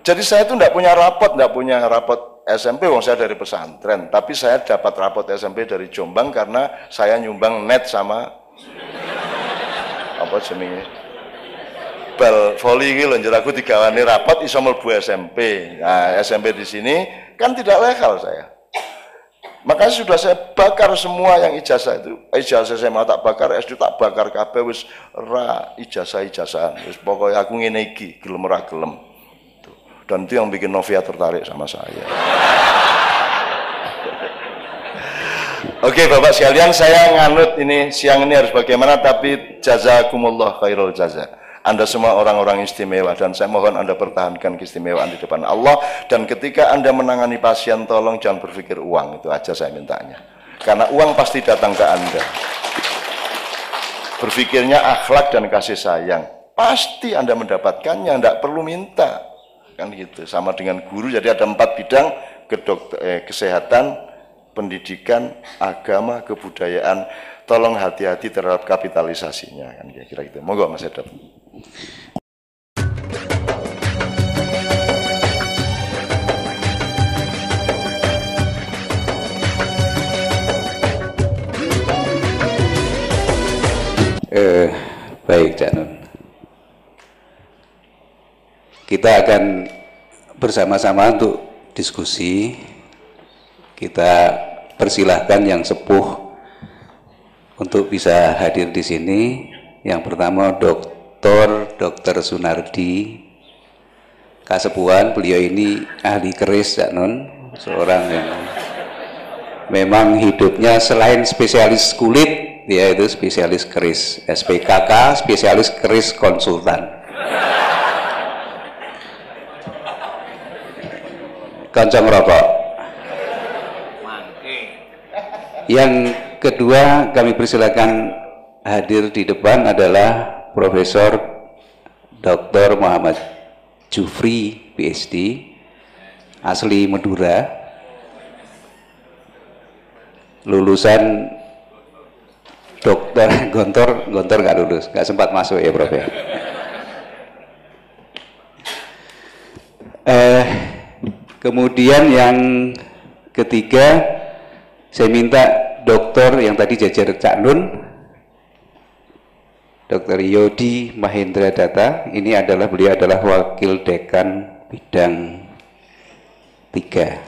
Jadi saya itu ndak punya rapot, ndak punya rapot SMP, wong saya dari pesantren. Tapi saya dapat rapot SMP dari Jombang karena saya nyumbang net sama apa jenenge bal voli iki lho aku digawani rapat iso mlebu SMP. Nah, SMP di sini kan tidak legal saya. Makanya sudah saya bakar semua yang ijazah itu. Ijazah saya mau tak bakar, SD tak bakar kabeh wis ra ijazah-ijazahan. Wis pokoknya aku ngene iki, gelem ora gelem. Dan itu yang bikin Novia tertarik sama saya. Oke Bapak sekalian, saya nganut ini siang ini harus bagaimana tapi jazakumullah khairul jazak. Anda semua orang-orang istimewa dan saya mohon Anda pertahankan keistimewaan di depan Allah. Dan ketika Anda menangani pasien tolong jangan berpikir uang itu aja saya mintanya. Karena uang pasti datang ke Anda. Berpikirnya akhlak dan kasih sayang pasti Anda mendapatkannya tidak perlu minta. Kan gitu sama dengan guru jadi ada empat bidang kedokter, eh, kesehatan pendidikan agama kebudayaan. Tolong hati-hati terhadap kapitalisasinya kan kira-kira gitu. Monggo Mas Edot
Eh, baik, Nun. Kita akan bersama-sama untuk diskusi. Kita persilahkan yang sepuh untuk bisa hadir di sini. Yang pertama, Dr. Dr. Sunardi Kasepuan. Beliau ini ahli keris, Cak Nun, seorang yang memang hidupnya selain spesialis kulit, dia itu spesialis keris, SPKK, spesialis keris konsultan. Kancang rokok. Yang kedua kami persilakan hadir di depan adalah Profesor Dr. Muhammad Jufri PhD asli Madura lulusan dokter Gontor Gontor nggak lulus nggak sempat masuk ya Prof ya eh, kemudian yang ketiga saya minta dokter yang tadi jajar Cak Nun Dr. Yodi Mahendra Data ini adalah beliau adalah wakil dekan bidang tiga.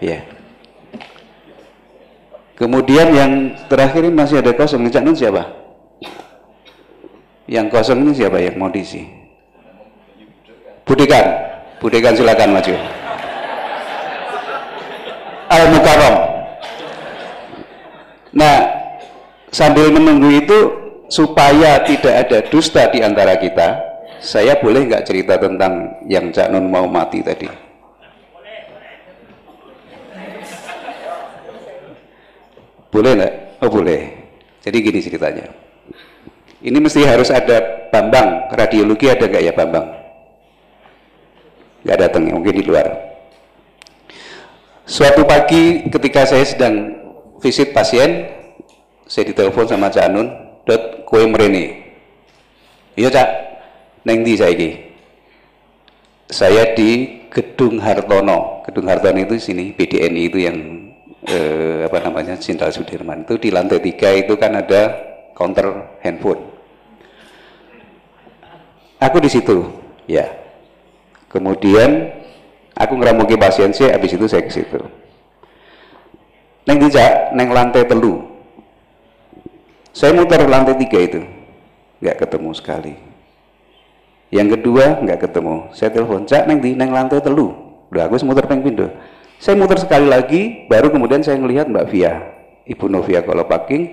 Ya. Kemudian yang terakhir ini masih ada kosong Cak Nun siapa? Yang kosong ini siapa yang mau diisi? Budikan Budikan silakan maju. Al Mukarram nah sambil menunggu itu supaya tidak ada dusta di antara kita saya boleh nggak cerita tentang yang Cak Nun mau mati tadi Boleh nggak? Oh boleh. Jadi gini ceritanya. Ini mesti harus ada Bambang, radiologi ada nggak ya Bambang? Nggak datang, ya, mungkin di luar. Suatu pagi ketika saya sedang visit pasien, saya ditelepon sama Cak Anun, dot kue merene. Iya Cak, neng di saya ini. Saya di Gedung Hartono. Gedung Hartono itu sini, BDNI itu yang eh, apa namanya Jenderal Sudirman itu di lantai tiga itu kan ada counter handphone. Aku di situ, ya. Kemudian aku ngeramuki pasien sih, habis itu saya ke situ. Neng dijak, neng lantai telu. Saya muter lantai tiga itu, nggak ketemu sekali. Yang kedua nggak ketemu. Saya telepon, cak neng di neng lantai telu. Udah aku muter peng pindo saya muter sekali lagi, baru kemudian saya melihat Mbak Via, Ibu Novia Kolopaking,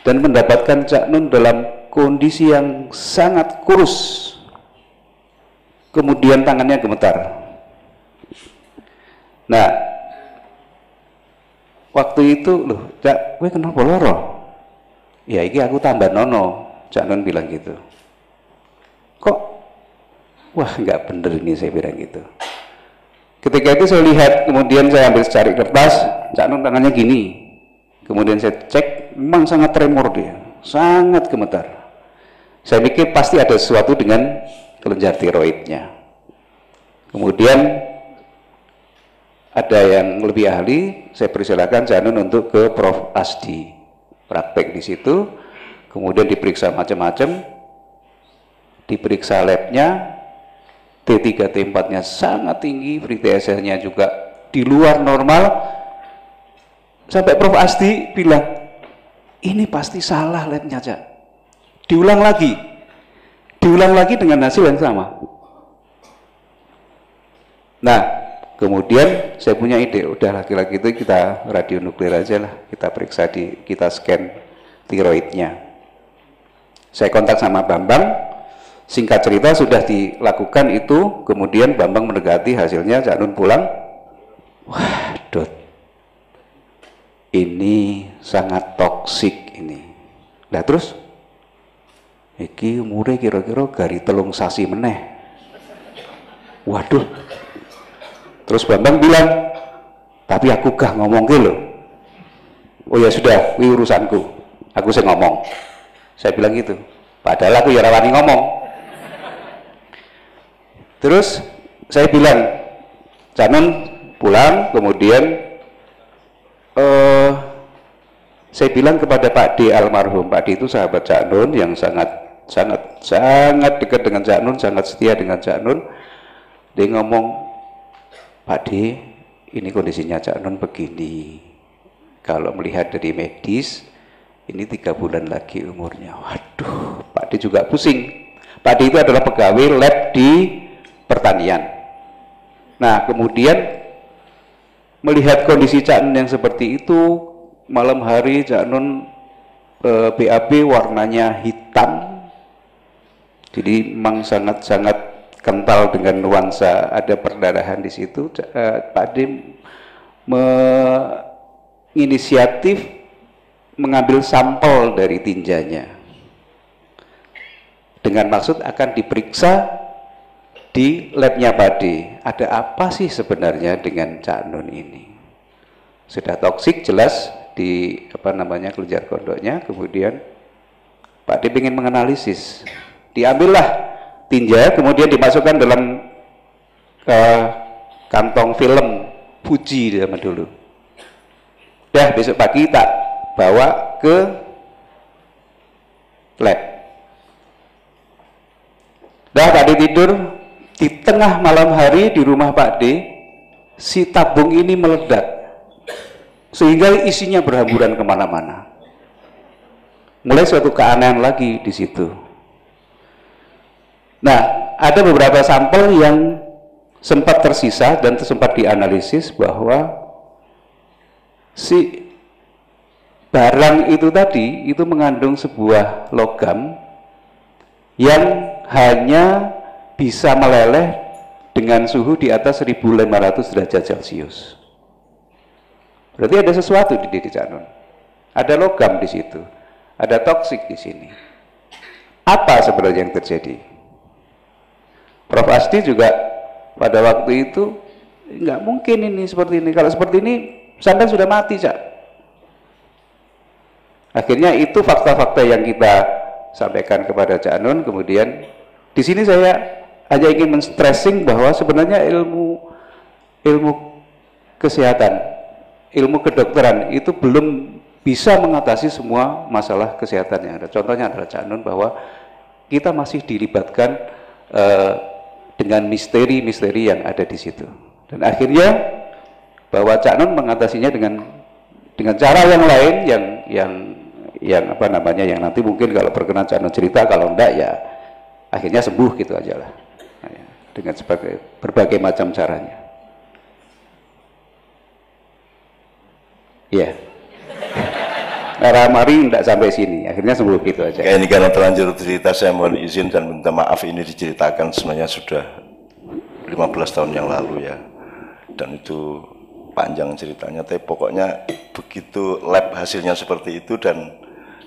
dan mendapatkan Cak Nun dalam kondisi yang sangat kurus. Kemudian tangannya gemetar. Nah, waktu itu loh, Cak, gue kenapa loro? Ya, ini aku tambah nono. Cak Nun bilang gitu. Kok? Wah, nggak bener ini saya bilang gitu. Ketika itu saya lihat, kemudian saya ambil cari kertas, Cak Nun tangannya gini. Kemudian saya cek, memang sangat tremor dia, sangat gemetar. Saya pikir pasti ada sesuatu dengan kelenjar tiroidnya. Kemudian ada yang lebih ahli, saya persilakan Cak Nun untuk ke Prof. Asdi. Praktek di situ, kemudian diperiksa macam-macam, diperiksa labnya, T3 T4-nya sangat tinggi, free TSL-nya juga di luar normal. Sampai Prof Asti bilang, ini pasti salah labnya Cak. Diulang lagi. Diulang lagi dengan hasil yang sama. Nah, kemudian saya punya ide, udah laki-laki itu kita radio nuklir aja lah, kita periksa di, kita scan tiroidnya. Saya kontak sama Bambang, Singkat cerita sudah dilakukan itu, kemudian Bambang mendekati hasilnya, Cak Nun pulang, wah dot, ini sangat toksik ini. Nah terus, iki umure kira-kira gari telung sasi meneh. Waduh. Terus Bambang bilang, tapi aku gak ngomong gitu Oh ya sudah, ini urusanku. Aku saya ngomong. Saya bilang gitu. Padahal aku ya rawani ngomong. Terus saya bilang, Canon pulang, kemudian uh, saya bilang kepada Pak D almarhum, Pak D itu sahabat Cak Nun yang sangat sangat sangat dekat dengan Cak Nun, sangat setia dengan Cak Nun. Dia ngomong, Pak D, ini kondisinya Cak Nun begini. Kalau melihat dari medis, ini tiga bulan lagi umurnya. Waduh, Pak D juga pusing. Pak D itu adalah pegawai lab di pertanian. Nah, kemudian melihat kondisi Cak Nun yang seperti itu, malam hari Cak Nun e, BAB warnanya hitam, jadi memang sangat-sangat kental dengan nuansa ada perdarahan di situ. E, Pak D menginisiatif mengambil sampel dari tinjanya dengan maksud akan diperiksa di labnya Pak D. Ada apa sih sebenarnya dengan Cak Nun ini? Sudah toksik jelas di apa namanya kelenjar kondoknya, kemudian Pak D ingin menganalisis. Diambillah tinja, kemudian dimasukkan dalam uh, kantong film Fuji zaman dulu. Dah besok pagi tak bawa ke lab. Dah tadi tidur di tengah malam hari di rumah Pak D, si tabung ini meledak. Sehingga isinya berhamburan ke mana-mana. Mulai suatu keanehan lagi di situ. Nah, ada beberapa sampel yang sempat tersisa dan sempat dianalisis bahwa si barang itu tadi itu mengandung sebuah logam yang hanya bisa meleleh dengan suhu di atas 1500 derajat Celcius. Berarti ada sesuatu di diri Canun. Ada logam di situ. Ada toksik di sini. Apa sebenarnya yang terjadi? Prof Asti juga pada waktu itu nggak mungkin ini seperti ini. Kalau seperti ini, Sanda sudah mati, Cak. Akhirnya itu fakta-fakta yang kita sampaikan kepada Cak Nun, kemudian di sini saya hanya ingin men-stressing bahwa sebenarnya ilmu ilmu kesehatan, ilmu kedokteran itu belum bisa mengatasi semua masalah kesehatan yang ada. Contohnya adalah Cak Nun bahwa kita masih dilibatkan uh, dengan misteri-misteri yang ada di situ. Dan akhirnya bahwa Cak Nun mengatasinya dengan dengan cara yang lain yang yang yang apa namanya yang nanti mungkin kalau berkenan Cak Nun cerita kalau enggak ya akhirnya sembuh gitu aja lah dengan sebagai berbagai macam caranya. Ya. Yeah. Mari tidak sampai sini, akhirnya sembuh gitu aja.
Ya, ini karena terlanjur cerita, saya mohon izin dan minta maaf ini diceritakan sebenarnya sudah 15 tahun yang lalu ya. Dan itu panjang ceritanya, tapi pokoknya begitu lab hasilnya seperti itu dan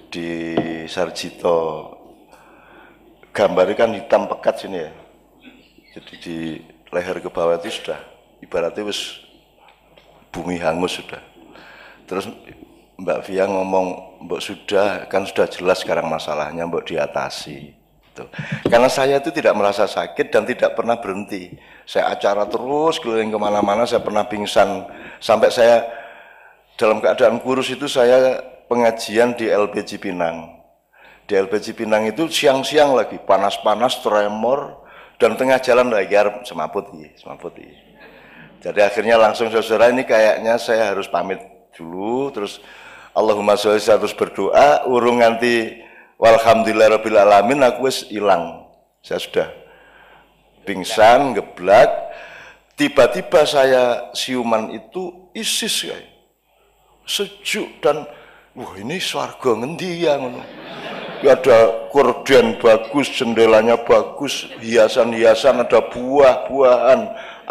di Sarjito gambarnya kan hitam pekat sini ya jadi di leher ke bawah itu sudah ibaratnya bumi hangus sudah. Terus Mbak Via ngomong, Mbak sudah, kan sudah jelas sekarang masalahnya, Mbak diatasi. Tuh. Karena saya itu tidak merasa sakit dan tidak pernah berhenti. Saya acara terus keliling ke mana-mana, saya pernah pingsan. Sampai saya dalam keadaan kurus itu saya pengajian di LPG Pinang. Di LPG Pinang itu siang-siang lagi, panas-panas, tremor, dan tengah jalan lagi harap semaput iya, semaput iya. Jadi akhirnya langsung saudara ini kayaknya saya harus pamit dulu terus Allahumma sholli terus berdoa urung nganti walhamdulillah rabbil alamin aku wis hilang. Saya sudah pingsan, geblak. Tiba-tiba saya siuman itu isis kayak sejuk dan wah ini swarga ngendi ya ngono ada korden bagus, jendelanya bagus, hiasan-hiasan, ada buah-buahan,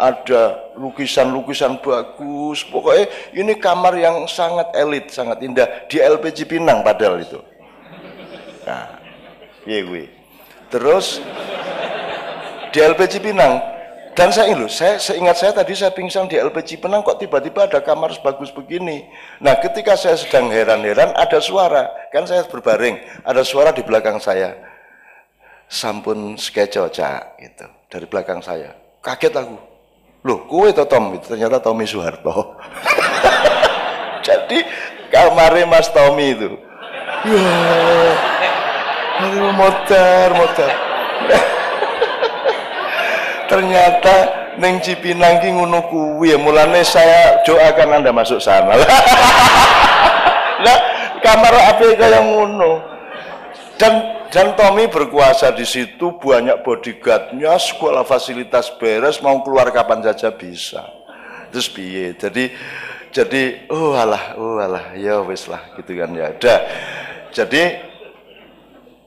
ada lukisan-lukisan bagus. Pokoknya ini kamar yang sangat elit, sangat indah di LPG Pinang padahal itu. Nah, iya gue. Terus di LPG Pinang dan saya ini saya seingat saya tadi saya pingsan di LPG Penang kok tiba-tiba ada kamar sebagus begini. Nah, ketika saya sedang heran-heran ada suara, kan saya berbaring, ada suara di belakang saya. Sampun skeco cak gitu dari belakang saya. Kaget aku. Loh, kue itu Tom, ternyata Tommy Soeharto. Jadi kamarnya Mas Tommy itu. Ya, aduh motor, motor. Ternyata neng Cipinang ki ngono kuwi ya mulane saya doakan Anda masuk sana. Lah kamar apa kaya ngono. Dan dan Tommy berkuasa di situ banyak bodyguardnya, sekolah fasilitas beres, mau keluar kapan saja bisa. Terus piye? Jadi jadi oh alah, oh alah, ya wis lah gitu kan ya. Udah. Jadi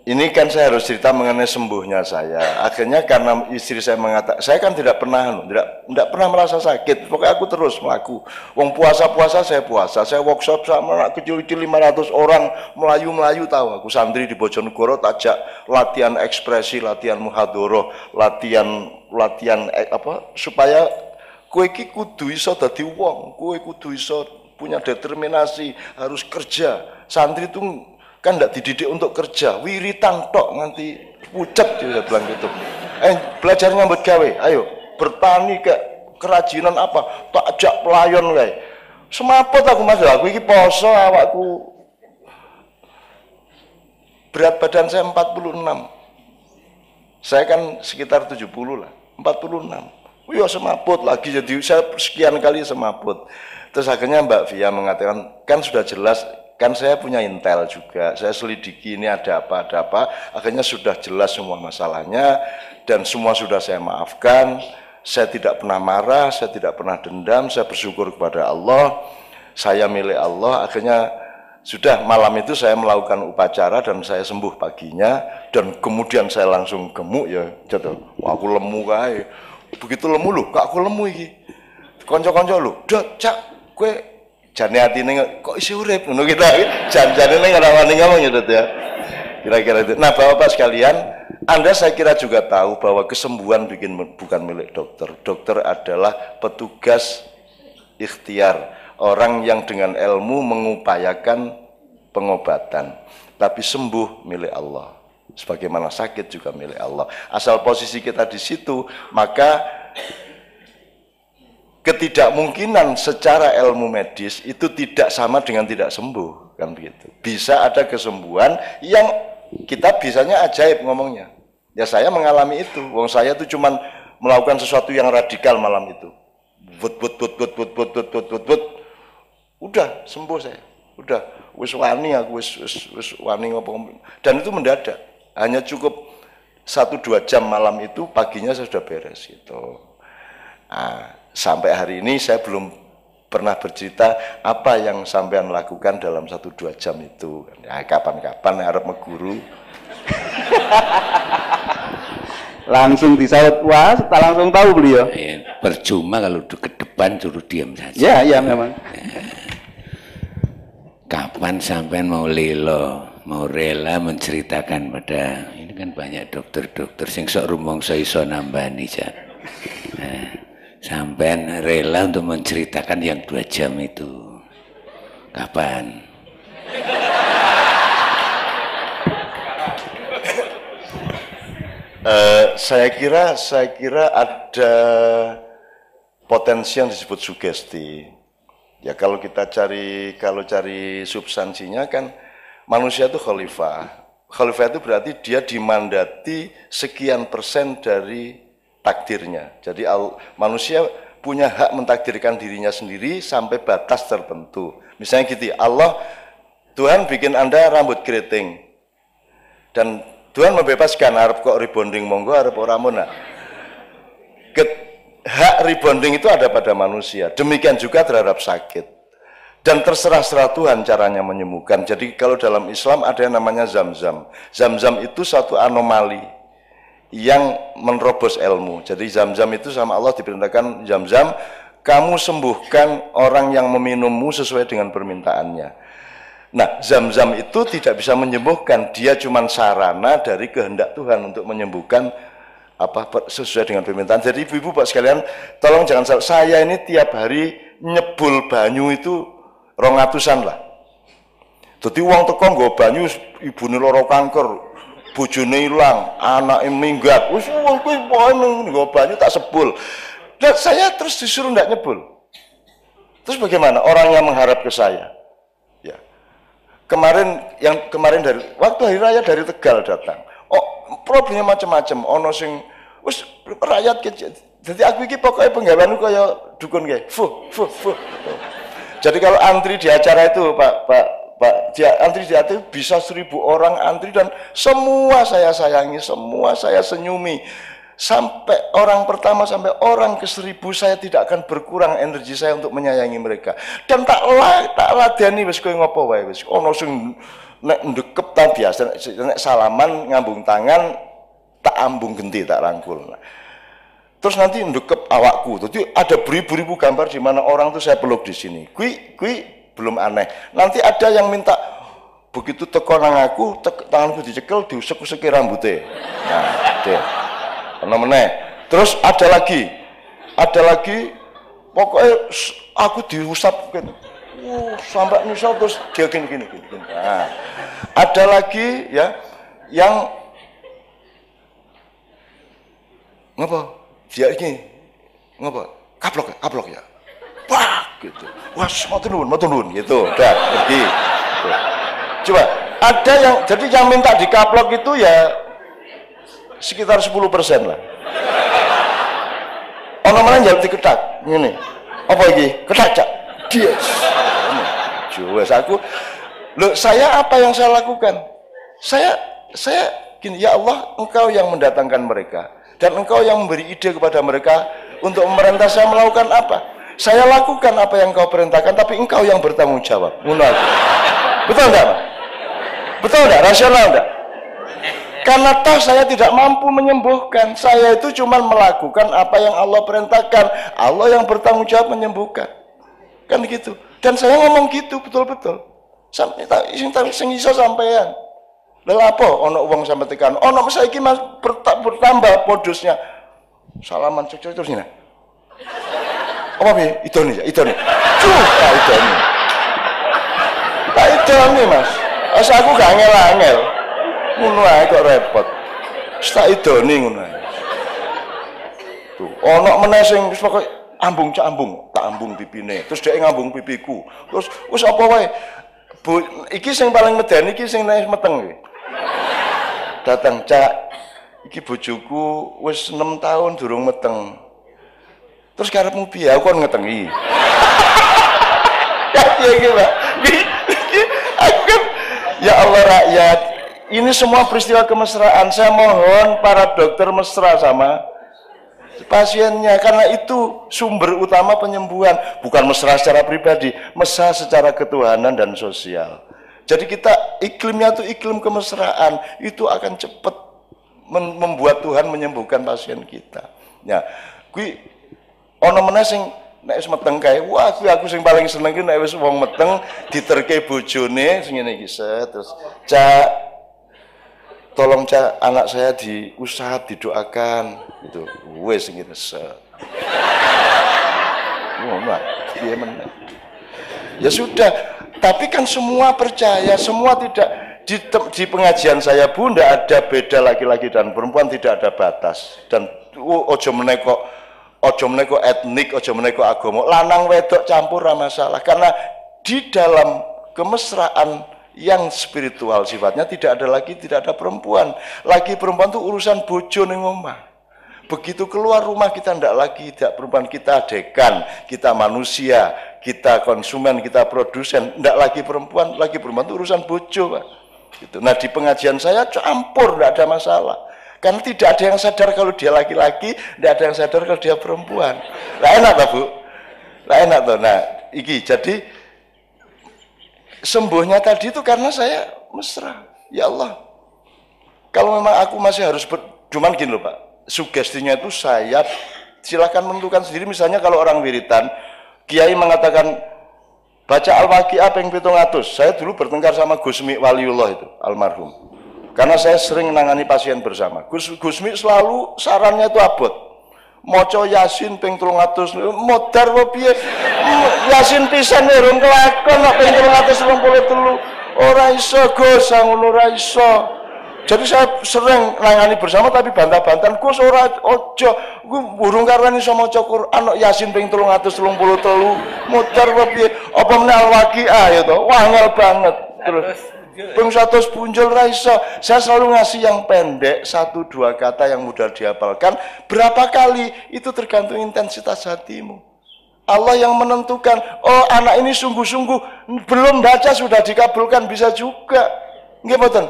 ini kan saya harus cerita mengenai sembuhnya saya. Akhirnya karena istri saya mengatakan, saya kan tidak pernah, tidak, tidak pernah merasa sakit. Pokoknya aku terus melaku. Wong puasa-puasa saya puasa. Saya workshop sama anak kecil-kecil 500 orang melayu-melayu tahu. Aku santri di Bojonegoro tajak latihan ekspresi, latihan muhadoro, latihan latihan eh, apa supaya kue ki kudu iso wong, kue kudu iso punya determinasi, harus kerja. Santri itu kan tidak dididik untuk kerja. Wiritan tok nanti pucat dia bilang gitu eh belajar nyambut gawe. Ayo bertani ke kerajinan apa? Tak ajak pelayan guys semaput aku mas. Aku ini poso awakku. Berat badan saya 46 saya kan sekitar 70 lah 46 Wih, semaput lagi. Jadi saya sekian kali semaput. Terus akhirnya Mbak Via mengatakan kan sudah jelas kan saya punya intel juga, saya selidiki ini ada apa, ada apa, akhirnya sudah jelas semua masalahnya, dan semua sudah saya maafkan, saya tidak pernah marah, saya tidak pernah dendam, saya bersyukur kepada Allah, saya milik Allah, akhirnya sudah malam itu saya melakukan upacara dan saya sembuh paginya, dan kemudian saya langsung gemuk ya, jatuh, aku lemu kaya, begitu lemu lu, kak aku lemu iki, konco-konco lu, cak, gue jane atine kok isi urip ngono kita jan-jane ning ora wani ngomong ya ya. Kira-kira itu. Nah bapak-bapak sekalian anda saya kira juga tahu bahwa kesembuhan bikin bukan milik dokter. Dokter adalah petugas ikhtiar. Orang yang dengan ilmu mengupayakan pengobatan. Tapi sembuh milik Allah. Sebagaimana sakit juga milik Allah. Asal posisi kita di situ maka ketidakmungkinan secara ilmu medis itu tidak sama dengan tidak sembuh kan begitu. Bisa ada kesembuhan yang kita bisanya ajaib ngomongnya. Ya saya mengalami itu. Wong saya tuh cuman melakukan sesuatu yang radikal malam itu. But but but but but but but but but, but. udah sembuh saya. Udah wis wani aku wis wis, wis wani ngomong dan itu mendadak. Hanya cukup satu dua jam malam itu paginya saya sudah beres gitu. Nah, sampai hari ini saya belum pernah bercerita apa yang sampean lakukan dalam satu dua jam itu. Ya kapan-kapan harap meguru
langsung disaut wah tak langsung tahu beliau.
Ya, percuma kalau ke depan suruh diam saja.
Ya ya memang.
Kapan sampean mau lelo mau rela menceritakan pada ini kan banyak dokter-dokter sing sok rumongso iso nambani jan nah, sampai rela untuk menceritakan yang dua jam itu. Kapan?
Uh, saya kira saya kira ada potensi yang disebut sugesti. Ya kalau kita cari kalau cari substansinya kan manusia itu khalifah. Khalifah itu berarti dia dimandati sekian persen dari takdirnya. Jadi manusia punya hak mentakdirkan dirinya sendiri sampai batas tertentu. Misalnya gitu, Allah Tuhan bikin Anda rambut keriting. Dan Tuhan membebaskan Arab kok rebonding monggo Arab orang mona. Hak rebonding itu ada pada manusia. Demikian juga terhadap sakit. Dan terserah-serah Tuhan caranya menyembuhkan. Jadi kalau dalam Islam ada yang namanya zam-zam. Zam-zam itu satu anomali yang menerobos ilmu. Jadi zam-zam itu sama Allah diperintahkan zam-zam, kamu sembuhkan orang yang meminummu sesuai dengan permintaannya. Nah, zam-zam itu tidak bisa menyembuhkan, dia cuma sarana dari kehendak Tuhan untuk menyembuhkan apa sesuai dengan permintaan. Jadi ibu-ibu Pak sekalian, tolong jangan salah, saya ini tiap hari nyebul banyu itu rongatusan lah. Jadi uang tekong gue banyu ibu loro kanker, bojone ilang, anake minggat. Wis wong kuwi nggo banyu tak sebul. Dan saya terus disuruh ndak nyebul. Terus bagaimana orang yang mengharap ke saya? Ya. kemarin yang kemarin dari waktu hari raya dari Tegal datang. Oh, problemnya macam-macam. Ono sing wis rakyat kecil. Jadi aku iki pokoknya penggawean kaya dukun kayak fuh fuh fuh. Jadi kalau antri di acara itu Pak Pak dia antri di itu bisa seribu orang antri dan semua saya sayangi, semua saya senyumi. Sampai orang pertama sampai orang ke seribu saya tidak akan berkurang energi saya untuk menyayangi mereka. Dan tak la, tak ladeni wis kowe ngopo wae wis ono sing nek ndekep ta biasa nek salaman ngambung tangan tak ambung genti tak rangkul. Terus nanti ndekep awakku. Jadi ada beribu-ribu gambar di mana orang tuh saya peluk di sini. Kui kui belum aneh nanti ada yang minta begitu teko nang aku tek, tanganku dicekel diusek-useki rambutnya nah deh Ono meneh. Terus ada lagi. Ada lagi pokoknya aku diusap gitu. Uh, sampai misal terus dia gini gini gini. gini. Nah, ada lagi ya yang ngapa? Dia ini ngapa? Kaplok ya, kaplok ya. Wah, gitu. Wah, mau turun, mau turun, gitu. Udah, pergi. Coba, ada yang, jadi yang minta dikaplok itu ya sekitar 10 persen lah. Ono mana jawab diketak ini. Apa lagi? Ketak cak? Yes jual aku. Lo saya apa yang saya lakukan? Saya saya gini ya Allah engkau yang mendatangkan mereka dan engkau yang memberi ide kepada mereka untuk memerintah saya melakukan apa saya lakukan apa yang kau perintahkan tapi engkau yang bertanggung jawab betul enggak betul enggak rasional enggak karena toh saya tidak mampu menyembuhkan. Saya itu cuma melakukan apa yang Allah perintahkan. Allah yang bertanggung jawab menyembuhkan. Kan gitu. Dan saya ngomong gitu betul-betul. Sampai sing sing sampean. Lha apa ono uang sampai tekan. Ono saiki Mas bertambah podosnya. Salaman cocok terus ini. Apa? Itu nih ya, itu nih. Cuh, itu nih. Tak itu nih Mas. Asa aku gak ngel-ngel ngono kok repot. Tak idoni ngono ae. Tuh ana meneh sing wis ambung cak ambung. Tak ambung pipine. Terus dhek ngambung pipiku. Terus wis apa wae? Bu, iki sing paling medeni iki sing nek meteng iki. Datang cak iki bojoku wis 6 tahun durung meteng terus karepmu piye? Aku kon ngetengi. Ya iki Pak aku kan ya Allah rakyat. Ini semua peristiwa kemesraan. Saya mohon para dokter mesra sama pasiennya karena itu sumber utama penyembuhan. Bukan mesra secara pribadi mesra secara ketuhanan dan sosial. Jadi kita iklimnya itu iklim kemesraan. Itu akan cepat membuat Tuhan menyembuhkan pasien kita. Ya kui ono meneh sing nek wis meteng kae wah kuwi aku sing paling seneng ki nek wis wong meteng diterke bojone sing ngene iki terus cak tolong cak anak saya diusah didoakan itu wes gitu set. Dia ya sudah tapi kan semua percaya semua tidak di, di pengajian saya pun tidak ada beda laki-laki dan perempuan tidak ada batas. Dan oh, ojo meneko ojo meneko etnik ojo meneko agama. Lanang wedok campur masalah karena di dalam kemesraan yang spiritual sifatnya tidak ada lagi tidak ada perempuan. Lagi perempuan itu urusan bojo ning omah. Begitu keluar rumah kita tidak lagi tidak perempuan kita dekan kita manusia kita konsumen kita produsen tidak lagi perempuan lagi perempuan itu urusan bojo pak. Gitu. nah di pengajian saya campur tidak ada masalah karena tidak ada yang sadar kalau dia laki-laki tidak ada yang sadar kalau dia perempuan lah enak tak bu lah enak tuh nah iki jadi sembuhnya tadi itu karena saya mesra. Ya Allah, kalau memang aku masih harus ber, cuman gini loh Pak, sugestinya itu saya silakan menentukan sendiri. Misalnya kalau orang wiritan, Kiai mengatakan baca Al-Waqi'ah peng atus. Saya dulu bertengkar sama Gusmi Waliullah itu, almarhum. Karena saya sering menangani pasien bersama. Gus, Gusmi selalu sarannya itu abot. Maca yasin ping 300 modar apa piye? Yasin pisan urung kelakon kok ping 323 ora iso Gus ngono ora iso. Jadi saya sering nangani bersama tapi bantah-bantahan Gus ora ojo. Ku burung karena iso maca Quran yasin ping 333 modar apa piye? Apa meneh al-waqiah ya to wangel banget. Terus Bung satu punjul raiso. Saya selalu ngasih yang pendek, satu dua kata yang mudah dihafalkan. Berapa kali itu tergantung intensitas hatimu. Allah yang menentukan, oh anak ini sungguh-sungguh belum baca sudah dikabulkan bisa juga. Nggih mboten?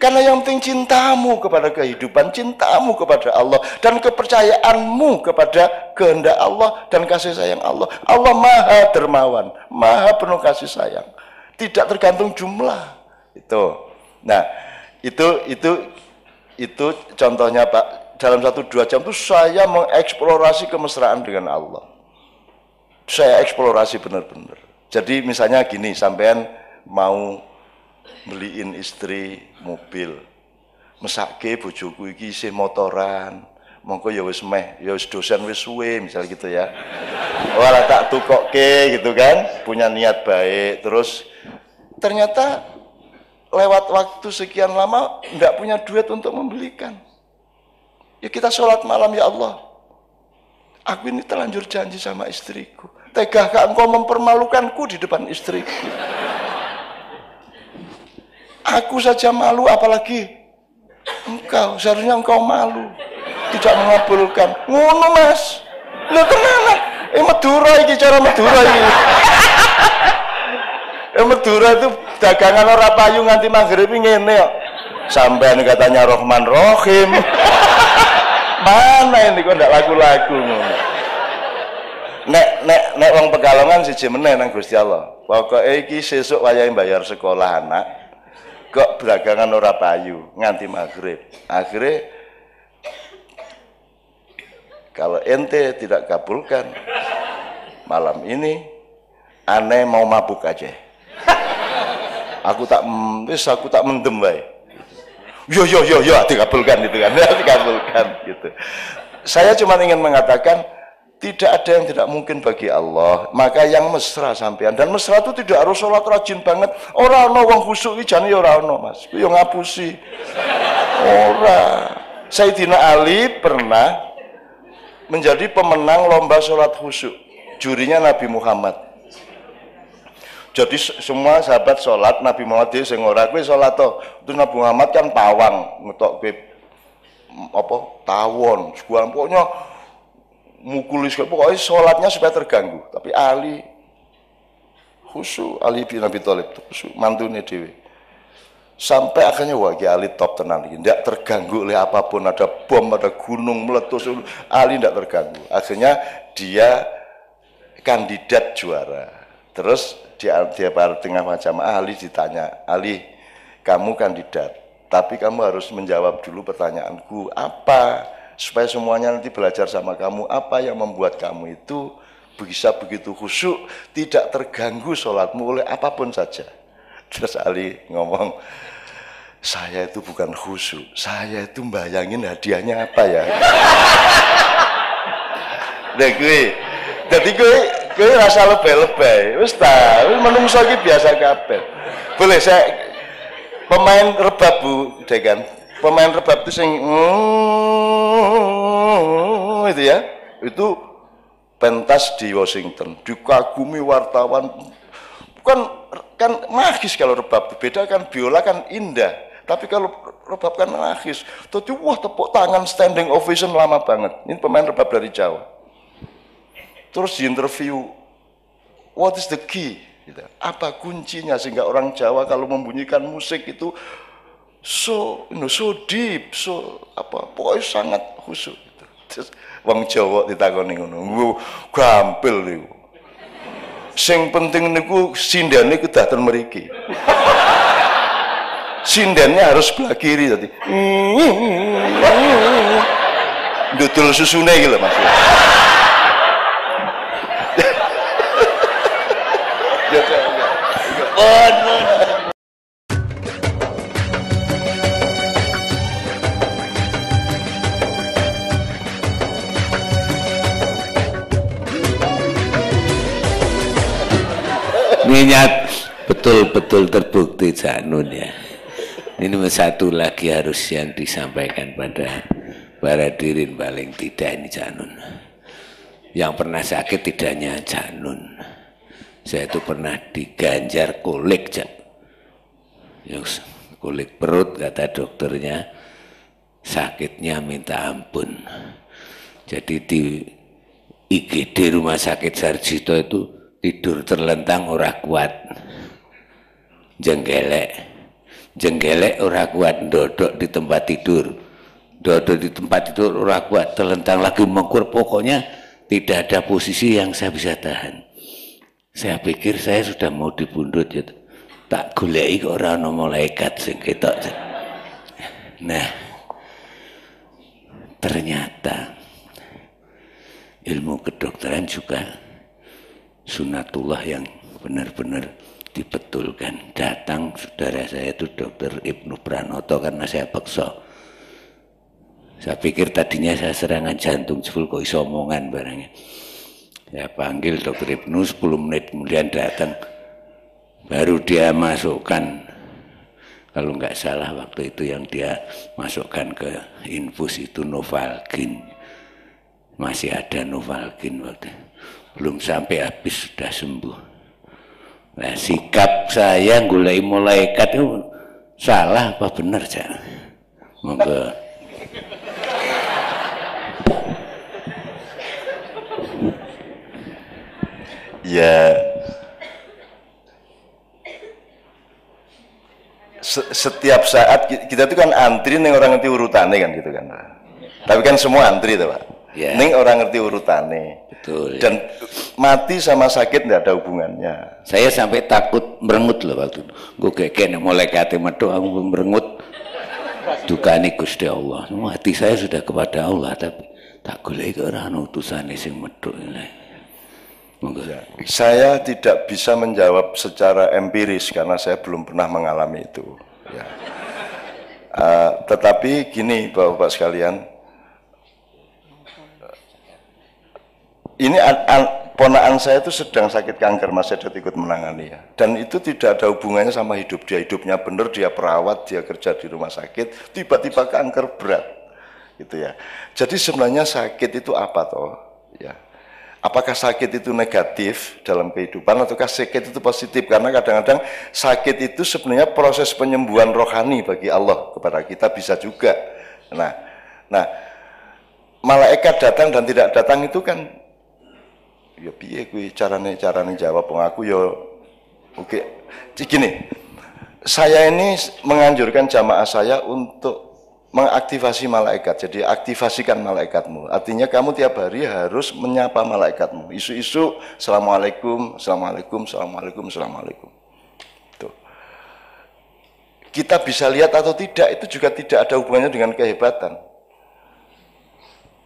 Karena yang penting cintamu kepada kehidupan, cintamu kepada Allah dan kepercayaanmu kepada kehendak Allah dan kasih sayang Allah. Allah Maha dermawan, Maha penuh kasih sayang. Tidak tergantung jumlah. Itu. Nah, itu itu itu contohnya Pak. Dalam satu dua jam itu saya mengeksplorasi kemesraan dengan Allah. Saya eksplorasi benar-benar. Jadi misalnya gini, sampean mau beliin istri mobil mesake bojoku iki isih motoran mongko ya wis meh ya wis dosen wis suwe misal gitu ya ora tak tukokke gitu kan punya niat baik terus ternyata lewat waktu sekian lama nggak punya duit untuk membelikan ya kita sholat malam ya Allah aku ini terlanjur janji sama istriku tegakah engkau mempermalukanku di depan istriku Aku saja malu apalagi engkau. Seharusnya engkau malu. Tidak mengabulkan. Ngono mas. Lu kenapa? Eh Madura iki cara Madura iki. Eh Madura itu dagangan orang payu nganti maghrib ngene kok. Sampai katanya Rohman Rohim. Mana ini kok ndak lagu-lagu ngono. Nek nek nek wong Pekalongan siji meneh nang Gusti Allah. Pokoke iki sesuk wayahe bayar sekolah anak kok belakangan ora payu nganti maghrib akhirnya kalau ente tidak kabulkan malam ini aneh mau mabuk aja aku tak wis aku tak mendem bae yo yo yo yo dikabulkan gitu kan dikabulkan gitu saya cuma ingin mengatakan tidak ada yang tidak mungkin bagi Allah. Maka yang mesra sampean dan mesra itu tidak harus sholat rajin banget. Orang no wong khusuk jane ya ora ono, Mas. Yo ngapusi. Ora. Sayyidina Ali pernah menjadi pemenang lomba sholat khusyuk. Jurinya Nabi Muhammad. Jadi semua sahabat sholat Nabi Muhammad dia sing ora kowe sholat to. Terus Nabi Muhammad kan pawang ngetok kowe apa tawon. Sekarang pokoknya mukuli pokoknya sholatnya supaya terganggu. Tapi Ali khusyuk Ali bin Abi Thalib khusyuk mantune dewi sampai akhirnya wah Ali top tenang ini tidak terganggu oleh apa pun. Ada bom ada gunung meletus Ali tidak terganggu. Akhirnya dia kandidat juara. Terus dia pada tengah macam Ali ditanya Ali kamu kandidat tapi kamu harus menjawab dulu pertanyaanku apa supaya semuanya nanti belajar sama kamu apa yang membuat kamu itu bisa begitu khusyuk tidak terganggu sholatmu oleh apa pun saja? Terus Ali ngomong saya itu bukan khusyuk saya itu bayangin hadiahnya apa ya? Nah gue jadi gue gue rasa lebay-lebay. Wis ta menungso iki biasa kabeh. Boleh saya pemain rebab Bu Degan. Pemain rebab itu sing itu ya. Itu pentas di Washington. Dikagumi wartawan. Bukan kan magis kalau rebab. Beda kan biola kan indah. Tapi kalau rebab kan magis. Tapi wah tepuk tangan standing ovation lama banget. Ini pemain rebab dari Jawa terus di interview what is the key gitu. apa kuncinya sehingga orang Jawa kalau membunyikan musik itu so you know, so deep, so apa pokoknya sangat khusyuk gitu. Terus wong Jawa ditakoni ngono. Gampil niku. Sing penting niku sindane ku dateng mriki. Sindannya harus sebelah kiri tadi. Dudul susune gitu maksudnya. No.
Niat betul-betul terbukti Janun ya. Ini satu lagi harus yang disampaikan pada para dirin paling tidak ini Janun. Yang pernah sakit tidaknya Janun. Saya itu pernah diganjar kolek, Cak. yang kulit perut kata dokternya sakitnya minta ampun. Jadi di IGD rumah sakit Sarjito itu tidur terlentang ora kuat. Jenggelek. Jenggelek ora kuat dodok di tempat tidur. Dodok di tempat tidur ora kuat terlentang lagi mengkur. Pokoknya tidak ada posisi yang saya bisa tahan saya pikir saya sudah mau dibundut ya tak goleki kok ora ana malaikat sing ketok nah ternyata ilmu kedokteran juga sunatullah yang benar-benar dibetulkan. Datang saudara saya itu dokter Ibnu Pranoto karena saya paksa. Saya pikir tadinya saya serangan jantung jebul kok iso omongan barangnya. Saya panggil dokter Ibnu 10 menit kemudian datang. Baru dia masukkan kalau nggak salah waktu itu yang dia masukkan ke infus itu Novalgin. Masih ada Novalgin waktu belum sampai habis sudah sembuh. Nah sikap saya mulai malaikat itu salah apa benar cak? Monggo.
Ya setiap saat kita itu kan antri nih orang ngerti urutannya kan gitu kan. Tapi kan semua antri tuh Pak. Yeah. Ning orang ngerti urutannya. Betul. Dan mati sama sakit tidak ada hubungannya.
Saya sampai takut merengut loh waktu. Gue kayak mulai kate metu aku merengut. Dukani Gusti Allah. Mati saya sudah kepada Allah tapi tak boleh ke orang utusan sing metu.
Ya. Saya tidak bisa menjawab secara empiris karena saya belum pernah mengalami itu. Ya. Uh, tetapi gini bapak-bapak sekalian, ini an, an, ponaan saya itu sedang sakit kanker Mas. Edot ikut menangani ya. Dan itu tidak ada hubungannya sama hidup. Dia hidupnya benar dia perawat dia kerja di rumah sakit. Tiba-tiba kanker berat. Gitu ya. Jadi sebenarnya sakit itu apa toh? Ya apakah sakit itu negatif dalam kehidupan ataukah sakit itu positif karena kadang-kadang sakit itu sebenarnya proses penyembuhan rohani bagi Allah kepada kita bisa juga nah nah malaikat datang dan tidak datang itu kan ya piye kuwi carane carane jawab wong aku ya oke okay. gini saya ini menganjurkan jamaah saya untuk mengaktifasi malaikat jadi aktifasikan malaikatmu artinya kamu tiap hari harus menyapa malaikatmu isu-isu assalamualaikum assalamualaikum assalamualaikum assalamualaikum tuh kita bisa lihat atau tidak itu juga tidak ada hubungannya dengan kehebatan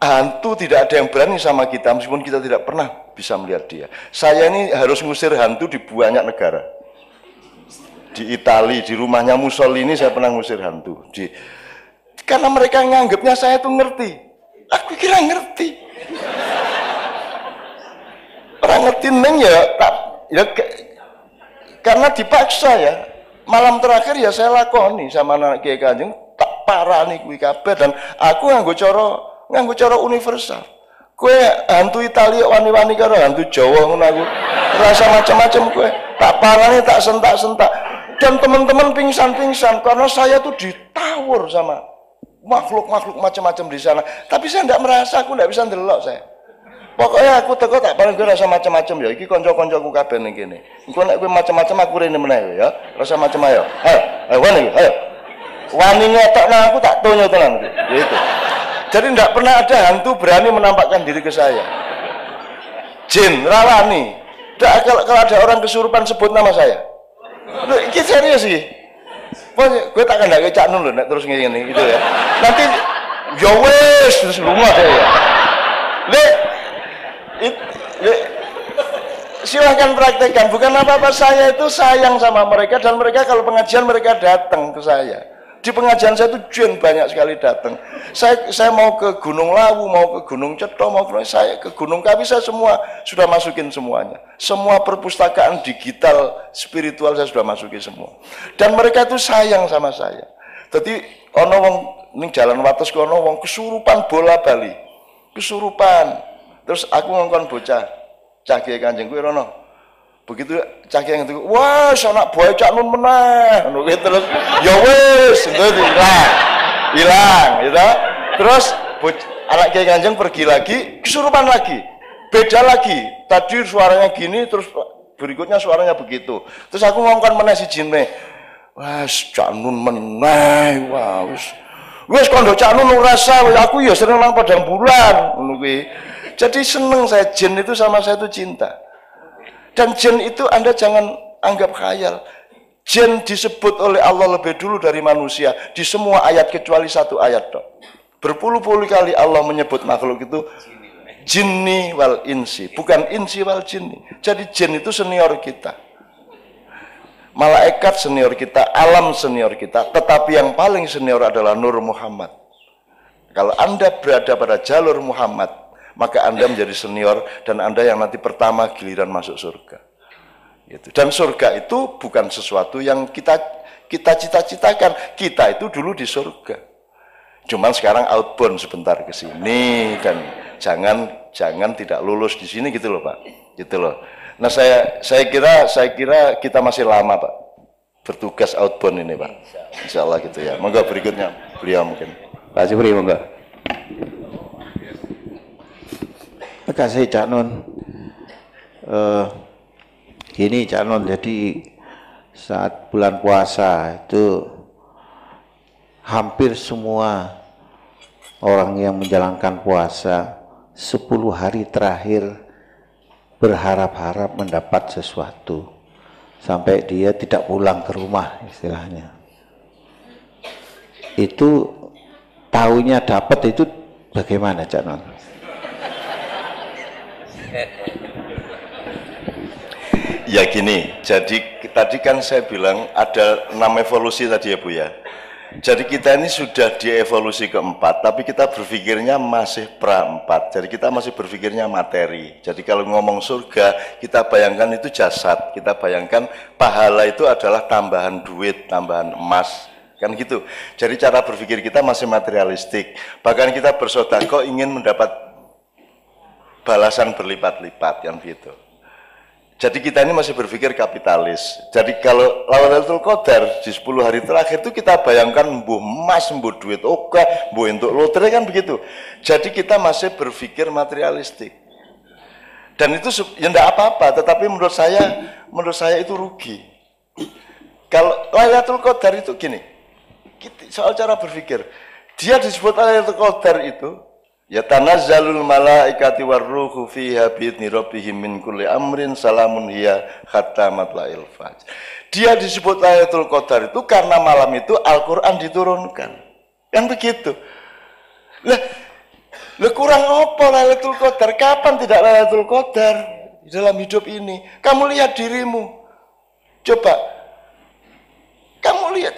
hantu tidak ada yang berani sama kita meskipun kita tidak pernah bisa melihat dia. Saya ini harus ngusir hantu di banyak negara. Di Italia, di rumahnya Mussolini saya pernah ngusir hantu. Di, karena mereka nganggapnya saya tuh ngerti. Aku kira ngerti. Orang ngerti neng ya, tak, ya karena dipaksa ya. Malam terakhir ya saya lakoni sama anak Kiai Kanjeng tak parah nih kui kabeh dan aku nganggo cara nganggo cara universal Kue hantu Italia wani-wani karo hantu Jawa ngono aku. Rasa macam-macam kue. Tak parani tak sentak-sentak. Dan teman-teman pingsan-pingsan karena saya tuh ditawur sama makhluk-makhluk macam-macam di sana. Tapi saya tidak merasa, aku tidak bisa ndelok saya. Pokoknya aku teko tak paling gue rasa macam-macam ya. Iki konco-konco aku kabeh ning kene. Engko nek kowe macam-macam aku rene meneh ya. Rasa macam ayo. Ayo, ayo wani, ayo. Wani nang aku tak tonyo tenan. Ya itu. Jadi tidak pernah ada hantu berani menampakkan diri ke saya. Jin, rawani. Tidak, kalau, kalau ada orang kesurupan sebut nama saya. Loh, ini serius sih. Gue tak kayak cak nun terus ngene gitu ya. Nanti ya wes terus rumah saya ya. Le, it, le, silahkan praktekkan. Bukan apa-apa saya itu sayang sama mereka dan mereka kalau pengajian mereka datang ke saya di pengajian saya itu jen banyak sekali datang. Saya saya mau ke Gunung Lawu, mau ke Gunung Ceto, mau ke saya ke Gunung Kawi saya semua sudah masukin semuanya. Semua perpustakaan digital spiritual saya sudah masukin semua. Dan mereka itu sayang sama saya. Jadi ono wong ning jalan wates ono wong kesurupan bola bali. Kesurupan. Terus aku ngongkon bocah, cah Kanjeng kuwi rono. Begitu caki yang itu, wah anak boy cak nun meneh. Ngono terus ya wis, itu hilang. Hilang, gitu. Terus anak kiai kanjeng pergi lagi, kesurupan lagi. Beda lagi. Tadi suaranya gini, terus berikutnya suaranya begitu. Terus aku ngomongkan meneh si jinne. Wah, cak nun meneh, wah wis. Wis kondo cak nun rasa, aku ya seneng nang padang bulan, ngono Jadi seneng saya jin itu sama saya itu cinta. Dan jin itu Anda jangan anggap khayal. Jin disebut oleh Allah lebih dulu dari manusia di semua ayat kecuali satu ayat dok. Berpuluh-puluh kali Allah menyebut makhluk itu jinni wal insi, bukan insi wal jinni. Jadi jin itu senior kita. Malaikat senior kita, alam senior kita, tetapi yang paling senior adalah Nur Muhammad. Kalau Anda berada pada jalur Muhammad, maka Anda menjadi senior dan Anda yang nanti pertama giliran masuk surga. Gitu. Dan surga itu bukan sesuatu yang kita kita cita-citakan. Kita itu dulu di surga. Cuman sekarang outbound sebentar ke sini dan jangan jangan tidak lulus di sini gitu loh Pak. Gitu loh. Nah saya saya kira saya kira kita masih lama Pak bertugas outbound ini Pak. Insya Allah gitu ya. Monggo berikutnya beliau mungkin.
Pak Jibri monggo.
Kasih Cak Nun. Uh, gini Cak Nun, jadi saat bulan puasa itu hampir semua orang yang menjalankan puasa 10 hari terakhir berharap-harap mendapat sesuatu sampai dia tidak pulang ke rumah istilahnya. Itu tahunya dapat itu bagaimana Cak Nun?
Ya gini, jadi tadi kan saya bilang ada enam evolusi tadi ya Bu ya. Jadi kita ini sudah di evolusi keempat, tapi kita berpikirnya masih pra-empat. Jadi kita masih berpikirnya materi. Jadi kalau ngomong surga, kita bayangkan itu jasad. Kita bayangkan pahala itu adalah tambahan duit, tambahan emas. Kan gitu. Jadi cara berpikir kita masih materialistik. Bahkan kita bersodako ingin mendapat balasan berlipat-lipat yang gitu. Jadi kita ini masih berpikir kapitalis. Jadi kalau Lailatul Qadar di 10 hari terakhir itu kita bayangkan mbuh emas, mbuh duit oke, mbuh untuk lotre kan begitu. Jadi kita masih berpikir materialistik. Dan itu ya enggak apa-apa, tetapi menurut saya menurut saya itu rugi. Kalau Lailatul Qadar itu gini, soal cara berpikir, dia disebut Lailatul Qadar itu Ya tanazzalul malaikati warruhu fiha biidni rabbihim min kulli amrin salamun hiya hatta matla'il fajr. Dia disebut Lailatul Qadar itu karena malam itu Al-Qur'an diturunkan. Kan begitu. Lah, lah kurang apa Lailatul Qadar? Kapan tidak Lailatul Qadar dalam hidup ini? Kamu lihat dirimu. Coba kamu lihat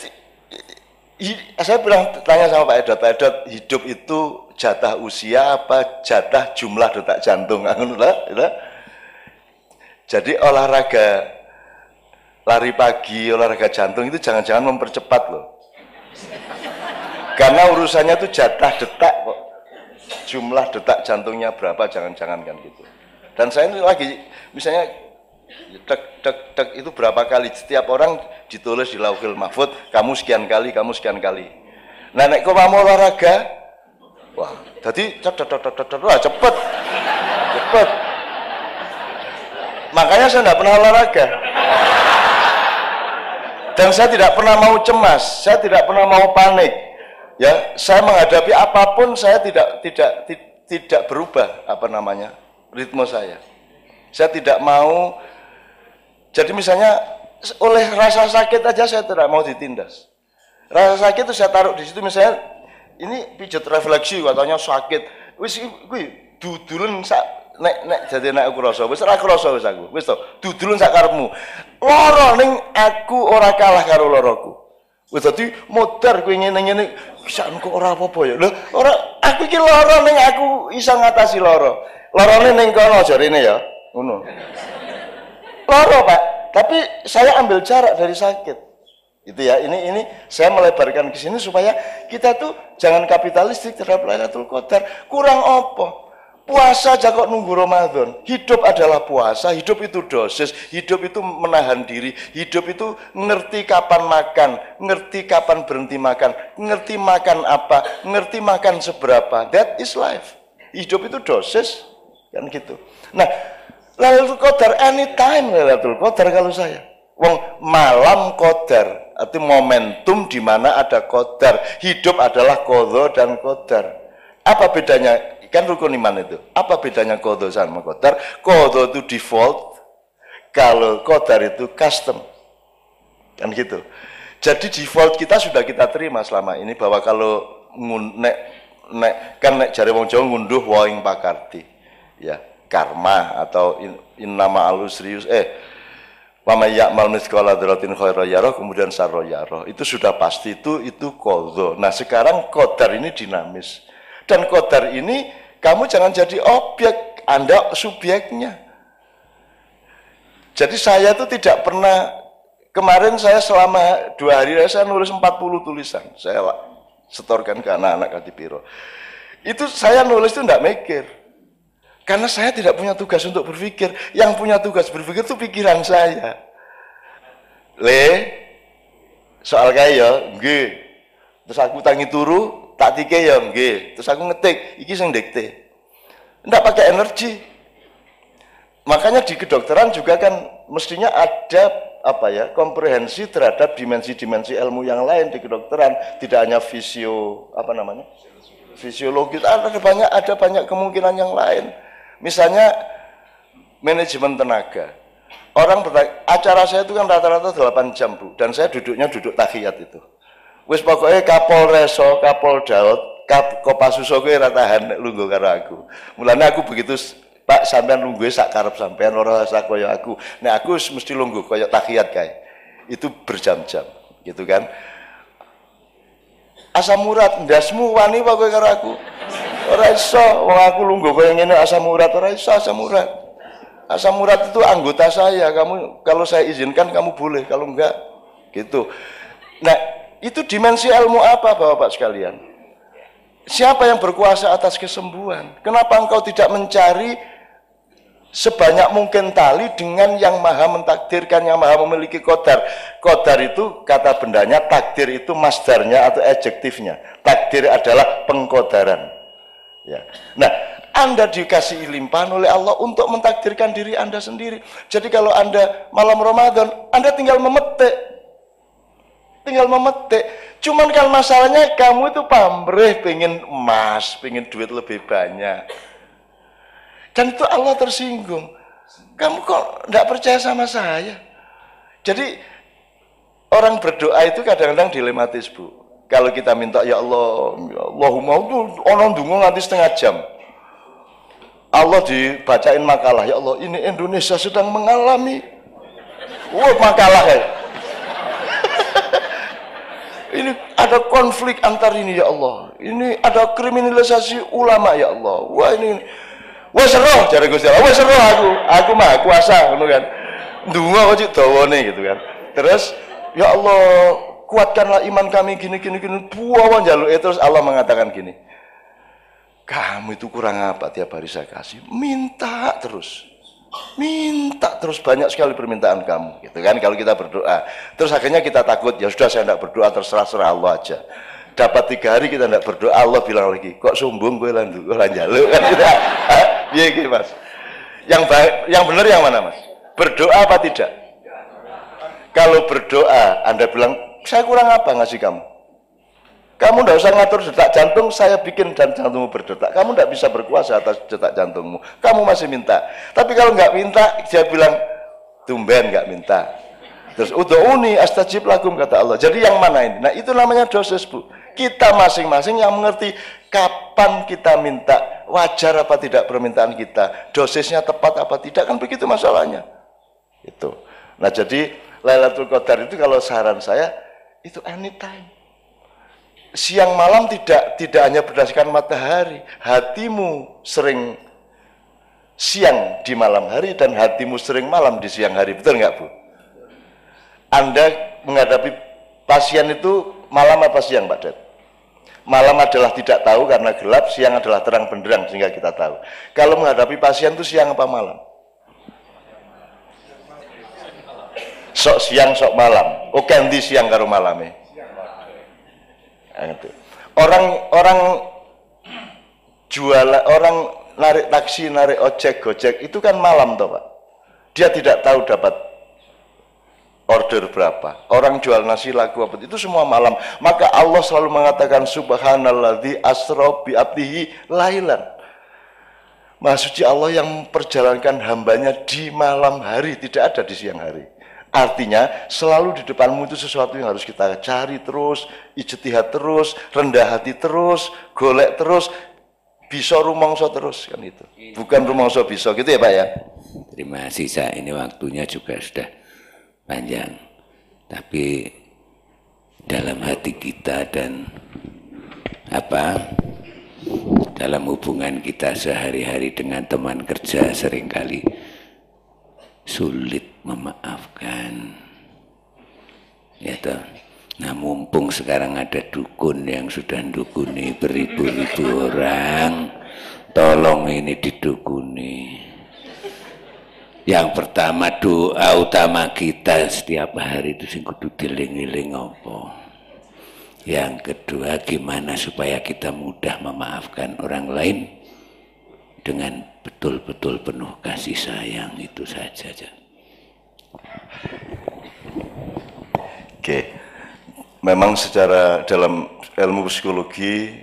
saya bilang tanya sama Pak Edot, Pak Edot, hidup itu jatah usia apa jatah jumlah detak jantung? Jadi olahraga lari pagi, olahraga jantung itu jangan-jangan mempercepat loh. Karena urusannya itu jatah detak kok. Jumlah detak jantungnya berapa, jangan-jangan kan gitu. Dan saya ini lagi, misalnya tek tek tek itu berapa kali setiap orang ditulis di lauhil mahfud kamu sekian kali kamu sekian kali nah nek kau mau olahraga wah jadi cepet cepet. Cepet. Makanya saya tidak pernah olahraga. Dan saya tidak pernah mau cemas saya tidak pernah mau panik. Ya saya menghadapi apa pun saya tidak tidak tidak berubah apa namanya ritme saya. Saya tidak mau jadi misalnya oleh rasa sakit aja saya tidak mau ditindas. Rasa sakit itu saya taruh di situ misalnya ini pijat refleksi katanya sakit. Wis kuwi dudulun sak nek nek jadi nek aku rasa wis ora krasa wis aku. Wis to, dudulun sak karepmu. Lara ning aku ora kalah karo laraku. Wis dadi modar kowe ngene-ngene bisa kok ora apa-apa ya. Lho, ora aku iki lara ning aku iso ngatasi lara. Larane ning kono jarine ya. Ngono loro pak tapi saya ambil jarak dari sakit itu ya ini ini saya melebarkan ke sini supaya kita tuh jangan kapitalistik terhadap Lailatul Qadar kurang opo Puasa aja kok nunggu Ramadan. Hidup adalah puasa, hidup itu dosis, hidup itu menahan diri, hidup itu ngerti kapan makan, ngerti kapan berhenti makan, ngerti makan apa, ngerti makan seberapa. That is life. Hidup itu dosis, kan gitu. Nah, Lailatul Qadar anytime Lailatul Qadar kalau saya. Wong malam Qadar, arti momentum di mana ada Qadar. Hidup adalah kodo dan Qadar. Apa bedanya kan rukun iman itu. Apa bedanya kodo sama kodar? Kodo itu default, kalau kodar itu custom. Kan gitu. Jadi default kita sudah kita terima selama ini bahwa kalau nek nek kan nek jari wong Jawa ngunduh wong pakarti. Ya, karma atau in, in nama alusrius eh Wama ya'mal mithqala dzarratin khairan yarah kemudian sarra yarah. Itu sudah pasti itu itu kodo. Nah, sekarang kodar ini dinamis. Dan kodar ini kamu jangan jadi objek, Anda subjeknya. Jadi saya itu tidak pernah, kemarin saya selama dua hari saya nulis 40 tulisan. Saya setorkan ke anak-anak Kadipiro. Itu saya nulis itu tidak mikir. Karena saya tidak punya tugas untuk berpikir. Yang punya tugas berpikir itu pikiran saya. Le, soal kaya, nggih. Terus aku tangi turu, tak tike ya nggih terus aku ngetik iki sing dikte ndak pakai energi makanya di kedokteran juga kan mestinya ada apa ya komprehensi terhadap dimensi-dimensi ilmu yang lain di kedokteran tidak hanya fisio apa namanya fisiologi ada banyak ada banyak kemungkinan yang lain misalnya manajemen tenaga orang bertanya, acara saya itu kan rata-rata 8 jam bu dan saya duduknya duduk tahiyat itu Wis pokoknya Kapol Reso, Kapol Daud, Kap Kopasuso kuwi ora tahan lungguh karo aku. Mulane aku begitu Pak sampean lungguh sak karep sampean ora sak kaya aku. Nek aku mesti lungguh kaya tahiyat kae. Itu berjam-jam, gitu kan. Asam urat ndasmu wani kowe karo aku? Ora iso, wong aku lungguh kaya ngene asam urat ora iso asam urat. Asam urat itu anggota saya. Kamu kalau saya izinkan kamu boleh, kalau enggak gitu. Nah, itu dimensi ilmu apa Bapak-Bapak sekalian? Siapa yang berkuasa atas kesembuhan? Kenapa engkau tidak mencari sebanyak mungkin tali dengan yang maha mentakdirkan, yang maha memiliki kodar. Kodar itu kata bendanya, takdir itu masdarnya atau adjektifnya. Takdir adalah pengkodaran. Ya. Nah, anda dikasih limpahan oleh Allah untuk mentakdirkan diri Anda sendiri. Jadi kalau Anda malam Ramadan, Anda tinggal memetik tinggal memetik. Cuman kan masalahnya kamu itu pamrih pengen emas, pengen duit lebih banyak. Dan itu Allah tersinggung. Kamu kok tidak percaya sama saya? Jadi orang berdoa itu kadang-kadang dilematis bu. Kalau kita minta ya Allah, ya Allahumma itu orang dungu nanti setengah jam. Allah dibacain makalah ya Allah ini Indonesia sedang mengalami Wah makalah ya ini ada konflik antar ini ya Allah. Ini ada kriminalisasi ulama ya Allah. Wah ini wah seroh cara Gusti Allah. Wah seroh aku. Aku mah kuasa ngono kan. Ndonga kok dawane gitu kan. Terus ya Allah kuatkanlah iman kami gini gini gini. Buawan jaluk. Terus Allah mengatakan gini. Kamu itu kurang apa tiap hari saya kasih? Minta terus. Minta terus banyak sekali permintaan kamu gitu kan kalau kita berdoa. Terus akhirnya kita takut ya sudah saya tidak berdoa terserah serah Allah aja. Dapat tiga hari kita tidak berdoa Allah bilang lagi kok sombong gue lanjut gue lanjut kan gitu. Iya gitu mas? Yang baik yang benar yang mana mas? Berdoa apa tidak? Kalau berdoa anda bilang saya kurang apa ngasih kamu kamu tidak usah ngatur detak jantung, saya bikin dan jantungmu berdetak. Kamu tidak bisa berkuasa atas detak jantungmu. Kamu masih minta. Tapi kalau nggak minta, dia bilang, tumben nggak minta. Terus, uni astajib lagum kata Allah. Jadi yang mana ini? Nah itu namanya dosis bu. Kita masing-masing yang mengerti kapan kita minta, wajar apa tidak permintaan kita, dosisnya tepat apa tidak, kan begitu masalahnya. Itu. Nah jadi Lailatul Qadar itu kalau saran saya, itu anytime siang malam tidak tidak hanya berdasarkan matahari, hatimu sering siang di malam hari dan hatimu sering malam di siang hari, betul nggak bu? Anda menghadapi pasien itu malam apa siang Pak Ded? Malam adalah tidak tahu karena gelap, siang adalah terang benderang sehingga kita tahu. Kalau menghadapi pasien itu siang apa malam? Sok siang, sok malam. Oh ganti siang karo malam ya. Orang orang jual orang narik taksi, narik ojek, gojek itu kan malam toh pak. Dia tidak tahu dapat order berapa. Orang jual nasi laku apa itu semua malam. Maka Allah selalu mengatakan subhanalladzi asra bi abdihi lailan. Maha suci Allah yang memperjalankan hambanya di malam hari, tidak ada di siang hari. Artinya selalu di depanmu itu sesuatu yang harus kita cari terus, ijtihad terus, rendah hati terus, golek terus, bisa rumongso terus kan itu. Bukan rumongso bisa gitu ya Pak ya.
Terima kasih saya ini waktunya juga sudah panjang. Tapi dalam hati kita dan apa dalam hubungan kita sehari-hari dengan teman kerja sering kali sulit memaafkan. Ya toh. Nah mumpung sekarang ada dukun yang sudah dukuni beribu-ribu orang, tolong ini didukuni. Yang pertama doa utama kita setiap hari itu sing kudu diling-iling apa. Yang kedua gimana supaya kita mudah memaafkan orang lain dengan betul-betul penuh kasih sayang itu saja.
Oke. Memang secara dalam ilmu psikologi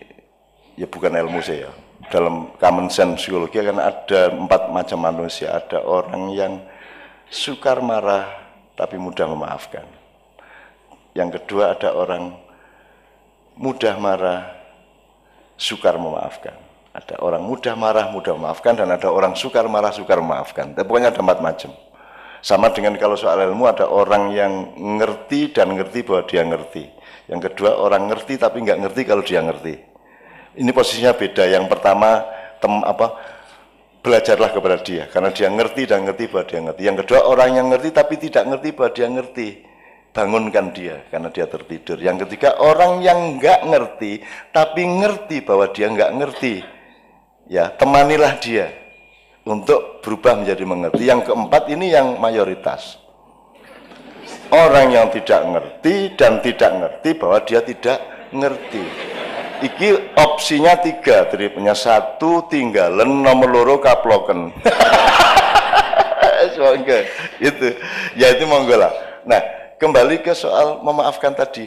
ya bukan ilmu saya dalam common sense psikologi akan ada empat macam manusia. Ada orang yang sukar marah tapi mudah memaafkan. Yang kedua ada orang mudah marah, sukar memaafkan. Ada orang mudah marah, mudah memaafkan, dan ada orang sukar marah, sukar memaafkan. Tapi pokoknya ada empat macam. Sama dengan kalau soal ilmu ada orang yang ngerti dan ngerti bahwa dia ngerti. Yang kedua orang ngerti tapi nggak ngerti kalau dia ngerti. Ini posisinya beda. Yang pertama tem, apa belajarlah kepada dia karena dia ngerti dan ngerti bahwa dia ngerti. Yang kedua orang yang ngerti tapi tidak ngerti bahwa dia ngerti. Bangunkan dia karena dia tertidur. Yang ketiga orang yang nggak ngerti tapi ngerti bahwa dia nggak ngerti. Ya temanilah dia untuk berubah menjadi mengerti. Yang keempat ini yang mayoritas. Orang yang tidak ngerti dan tidak ngerti bahwa dia tidak ngerti. Iki opsinya tiga dari punya satu tinggalan nomor loro kaploken. Semoga itu ya itu monggo lah. Nah kembali ke soal memaafkan tadi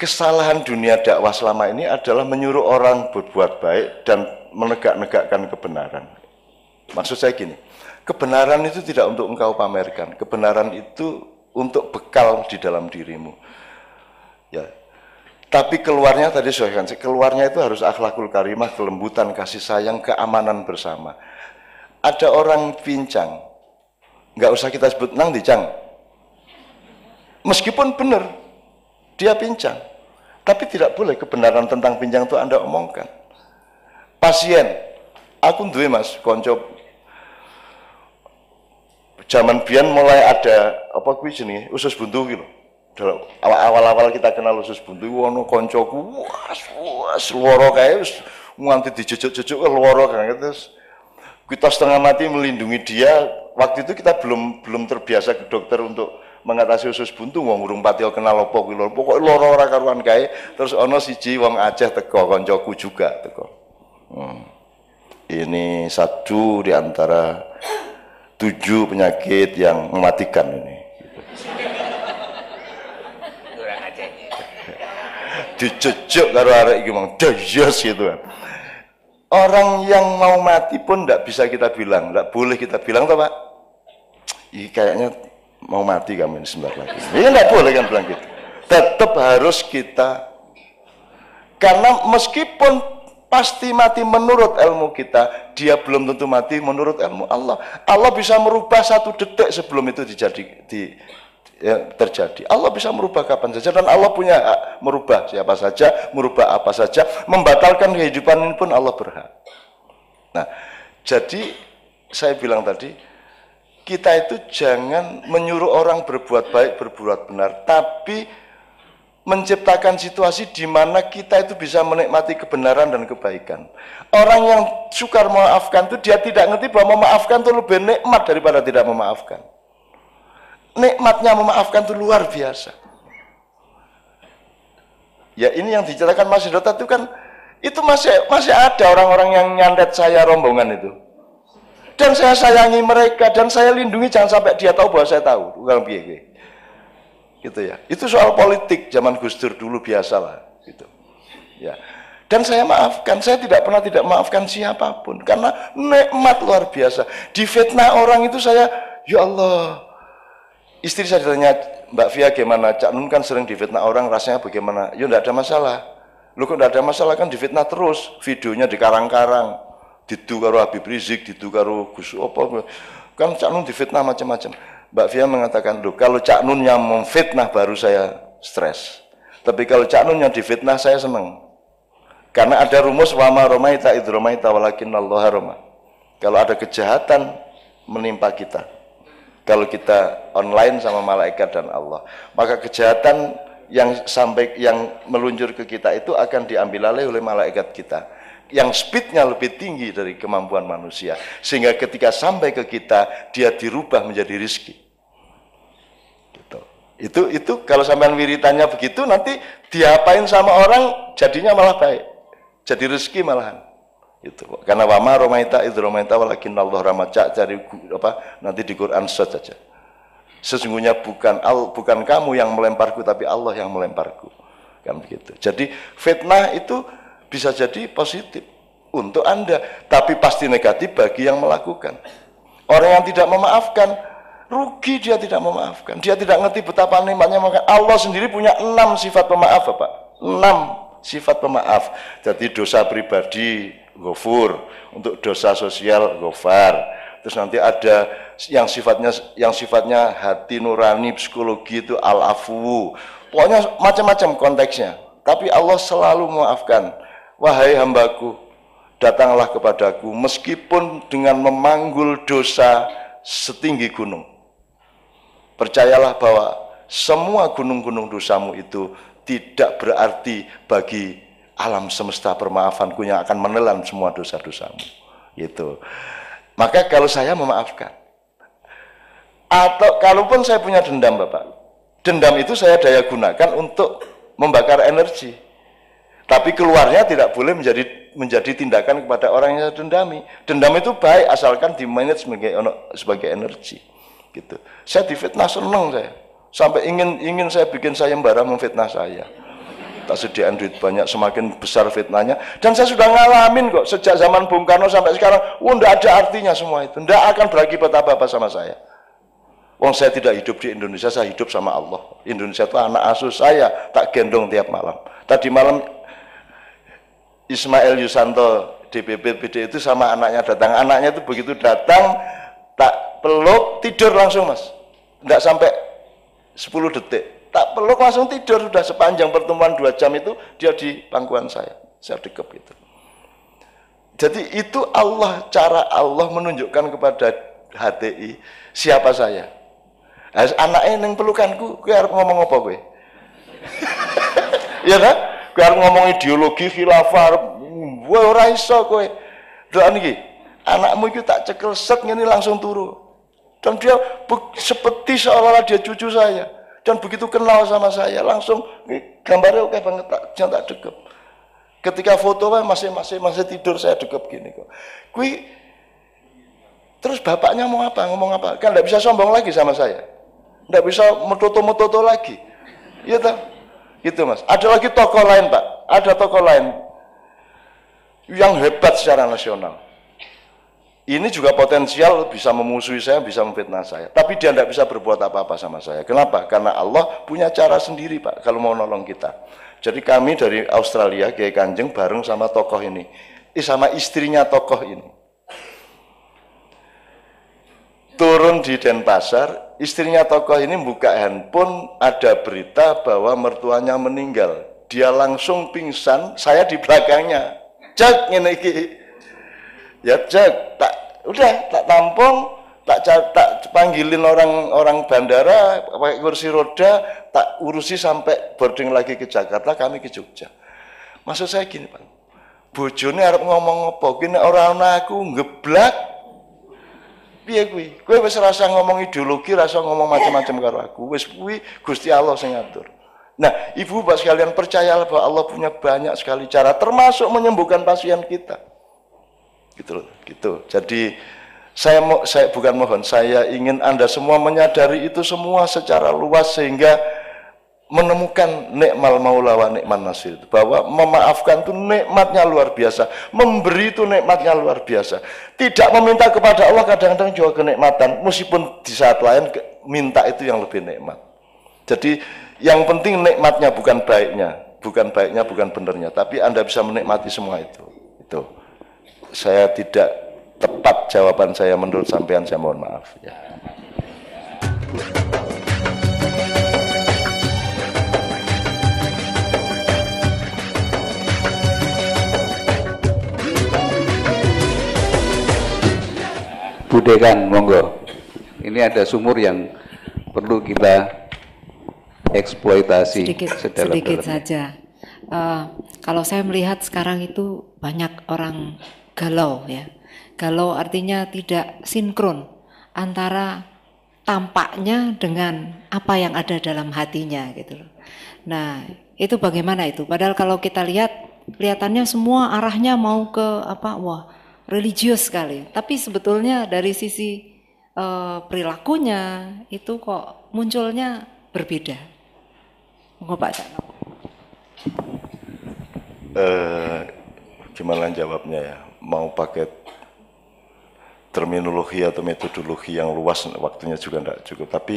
kesalahan dunia dakwah selama ini adalah menyuruh orang berbuat baik dan menegak-negakkan kebenaran maksud saya gini kebenaran itu tidak untuk engkau pamerkan kebenaran itu untuk bekal di dalam dirimu Ya. Tapi keluarnya tadi saya kan, keluarnya itu harus akhlakul karimah, kelembutan, kasih sayang, keamanan bersama. Ada orang pincang, nggak usah kita sebut nang dicang. Meskipun benar, dia pincang. Tapi tidak boleh kebenaran tentang pincang itu Anda omongkan. Pasien, aku duwe mas, konco. Zaman bian mulai ada apa kuwi jenenge? Usus buntu gitu awal-awal kita kenal usus buntu wono koncoku was was luaro kae wis nganti dijejuk-jejuk ke luaro kan terus kita setengah mati melindungi dia. Waktu itu kita belum belum terbiasa ke dokter untuk mengatasi usus buntu wong urung pati kenal apa kuwi lho pokoke lara ora karuan kae terus ana siji wong Aceh teko koncoku juga teko hmm. ini satu di antara tujuh penyakit yang mematikan ini dijejuk karo arek iki mong dayos gitu kan. Orang yang mau mati pun tidak bisa kita bilang, tidak boleh kita bilang toh Pak. Ini kayaknya mau mati kami sebentar lagi. Ini tidak boleh kan bilang gitu. Tetap harus kita karena meskipun pasti mati menurut ilmu kita, dia belum tentu mati menurut ilmu Allah. Allah bisa merubah satu detik sebelum itu dijadi, di, yang terjadi. Allah bisa merubah kapan saja dan Allah punya hak merubah siapa saja, merubah apa saja, membatalkan kehidupan ini pun Allah berhak. Nah, jadi saya bilang tadi, kita itu jangan menyuruh orang berbuat baik, berbuat benar, tapi menciptakan situasi di mana kita itu bisa menikmati kebenaran dan kebaikan. Orang yang sukar memaafkan itu dia tidak ngerti bahwa memaafkan itu lebih nikmat daripada tidak memaafkan. Nikmatnya memaafkan itu luar biasa. Ya ini yang diceritakan Mas Dota itu kan itu masih masih ada orang-orang yang nyandet saya rombongan itu. Dan saya sayangi mereka dan saya lindungi jangan sampai dia tahu bahwa saya tahu. Bukan piye Gitu ya. Itu soal politik zaman Gus Dur dulu biasa lah gitu. Ya. Dan saya maafkan, saya tidak pernah tidak maafkan siapa pun karena nikmat luar biasa. Di fitnah orang itu saya, ya Allah. Istri saya ditanya, Mbak Via gimana? Cak Nun kan sering difitnah orang, rasanya bagaimana? Ya enggak ada masalah. Lu kok ada masalah kan difitnah terus, videonya dikarang-karang didu karo Habib Rizik, didu karo Gus apa kan Cak Nun difitnah macam-macam. Mbak Fia mengatakan, "Loh, kalau Cak Nun yang memfitnah baru saya stres. Tapi kalau Cak Nun yang difitnah saya senang. Karena ada rumus wama romaita idromaita walakin Allah roma. Kalau ada kejahatan menimpa kita. Kalau kita online sama malaikat dan Allah, maka kejahatan yang sampai yang meluncur ke kita itu akan diambil alih oleh malaikat kita yang speednya lebih tinggi dari kemampuan manusia. Sehingga ketika sampai ke kita dia dirubah menjadi rizki. Gitu. itu itu kalau sampean wiritannya begitu nanti diapain sama orang jadinya malah baik. Jadi rezeki malahan. Itu karena wama romaita itu romaita walakin Allah ramaca cari apa nanti di Quran saja. Sesungguhnya bukan al bukan kamu yang melemparku tapi Allah yang melemparku. Kan begitu. Jadi fitnah itu bisa jadi positif untuk Anda, tapi pasti negatif bagi yang melakukan. Orang yang tidak memaafkan, rugi dia tidak memaafkan. Dia tidak ngerti betapa nikmatnya maka Allah sendiri punya enam sifat pemaaf, Bapak. Enam sifat pemaaf. Jadi dosa pribadi, gofur. Untuk dosa sosial, gofar. Terus nanti ada yang sifatnya yang sifatnya hati nurani, psikologi itu al-afu. Pokoknya macam-macam konteksnya. Tapi Allah selalu memaafkan Wahai hambaku, datanglah kepadaku meskipun dengan memanggul dosa setinggi gunung. Percayalah bahwa semua gunung-gunung dosamu itu tidak berarti bagi alam semesta permaafanku yang akan menelan semua dosa-dosamu. Itu. Maka kalau saya memaafkan, atau kalaupun saya punya dendam Bapak, dendam itu saya daya gunakan untuk membakar energi tapi keluarnya tidak boleh menjadi menjadi tindakan kepada orang yang dendami. Dendam itu baik asalkan dimanage sebagai sebagai energi. Gitu. Saya difitnah seneng saya. Sampai ingin ingin saya bikin saya sayembara memfitnah saya. Tak sediakan duit banyak, semakin besar fitnahnya. Dan saya sudah ngalamin kok sejak zaman Bung Karno sampai sekarang. Oh, tidak ada artinya semua itu. Tidak akan berakibat apa-apa sama saya. Wong saya tidak hidup di Indonesia, saya hidup sama Allah. Indonesia itu anak asuh saya, tak gendong tiap malam. Tadi malam Ismail Yusanto DPP PD itu sama anaknya datang. Anaknya itu begitu datang, tak peluk, tidur langsung mas. Tidak sampai 10 detik. Tak peluk langsung tidur, sudah sepanjang pertemuan dua jam itu dia di pangkuan saya. Saya dekep itu. Jadi itu Allah, cara Allah menunjukkan kepada HTI siapa saya. Anaknya yang pelukanku, gue harus ngomong apa gue? Iya kan? Biar ngomong ideologi khilafah gue ora iso kowe. Doa niki anakmu itu tak cekel set ngene langsung turu. Dan dia seperti seolah-olah dia cucu saya. Dan begitu kenal sama saya langsung gambarnya oke banget tak jangan tak ketika foto masih masih masih tidur saya deket gini kok. Kui terus bapaknya mau apa ngomong apa? Kan tidak bisa sombong lagi sama saya. Tidak bisa metoto-metoto lagi. Iya tak Gitu mas. Ada lagi tokoh lain pak. Ada tokoh lain yang hebat secara nasional. Ini juga potensial bisa memusuhi saya, bisa memfitnah saya. Tapi dia tidak bisa berbuat apa-apa sama saya. Kenapa? Karena Allah punya cara sendiri pak kalau mau nolong kita. Jadi kami dari Australia, Kiai Kanjeng bareng sama tokoh ini. Eh, sama istrinya tokoh ini. Turun di Denpasar, istrinya tokoh ini buka handphone ada berita bahwa mertuanya meninggal dia langsung pingsan saya di belakangnya cek ini ya cek tak udah tak tampung tak tak panggilin orang-orang bandara pakai kursi roda, tak urusi sampai boarding lagi ke Jakarta, kami ke Jogja. Maksud saya gini, Pak. Bojone arep ngomong apa? Kene ora ana aku ngeblak. Piye kuwi? Kowe wis rasa ngomong ideologi, rasa ngomong macam-macam karo aku. Wis kuwi Gusti Allah sing ngatur. Nah, ibu bapak sekalian percayalah bahwa Allah punya banyak sekali cara, termasuk menyembuhkan pasien kita. Gitu loh, gitu. Jadi saya mau, saya bukan mohon, saya ingin anda semua menyadari itu semua secara luas sehingga menemukan nikmal maula wa nikmat nasir bahwa memaafkan itu nikmatnya luar biasa. Memberi itu nikmatnya luar biasa. Tidak meminta kepada Allah kadang-kadang juga kenikmatan. Meskipun di saat lain minta itu yang lebih nikmat. Jadi yang penting nikmatnya bukan baiknya, bukan baiknya, bukan benernya, tapi Anda bisa menikmati semua itu. Itu. Saya tidak tepat jawaban saya. Menurut sampean, saya mohon maaf. Ya.
Budekan, monggo. Ini ada sumur yang perlu kita eksploitasi
sedikit sedikit saja. Uh, kalau saya melihat sekarang itu banyak orang galau ya. Galau artinya tidak sinkron antara tampaknya dengan apa yang ada dalam hatinya gitu loh. Nah, itu bagaimana itu? Padahal kalau kita lihat kelihatannya semua arahnya mau ke apa? Wah, religius sekali. Tapi sebetulnya dari sisi uh, perilakunya itu kok munculnya berbeda. Monggo Pak.
Uh, gimana jawabnya ya? Mau pakai terminologi atau metodologi yang luas waktunya juga tidak cukup. Tapi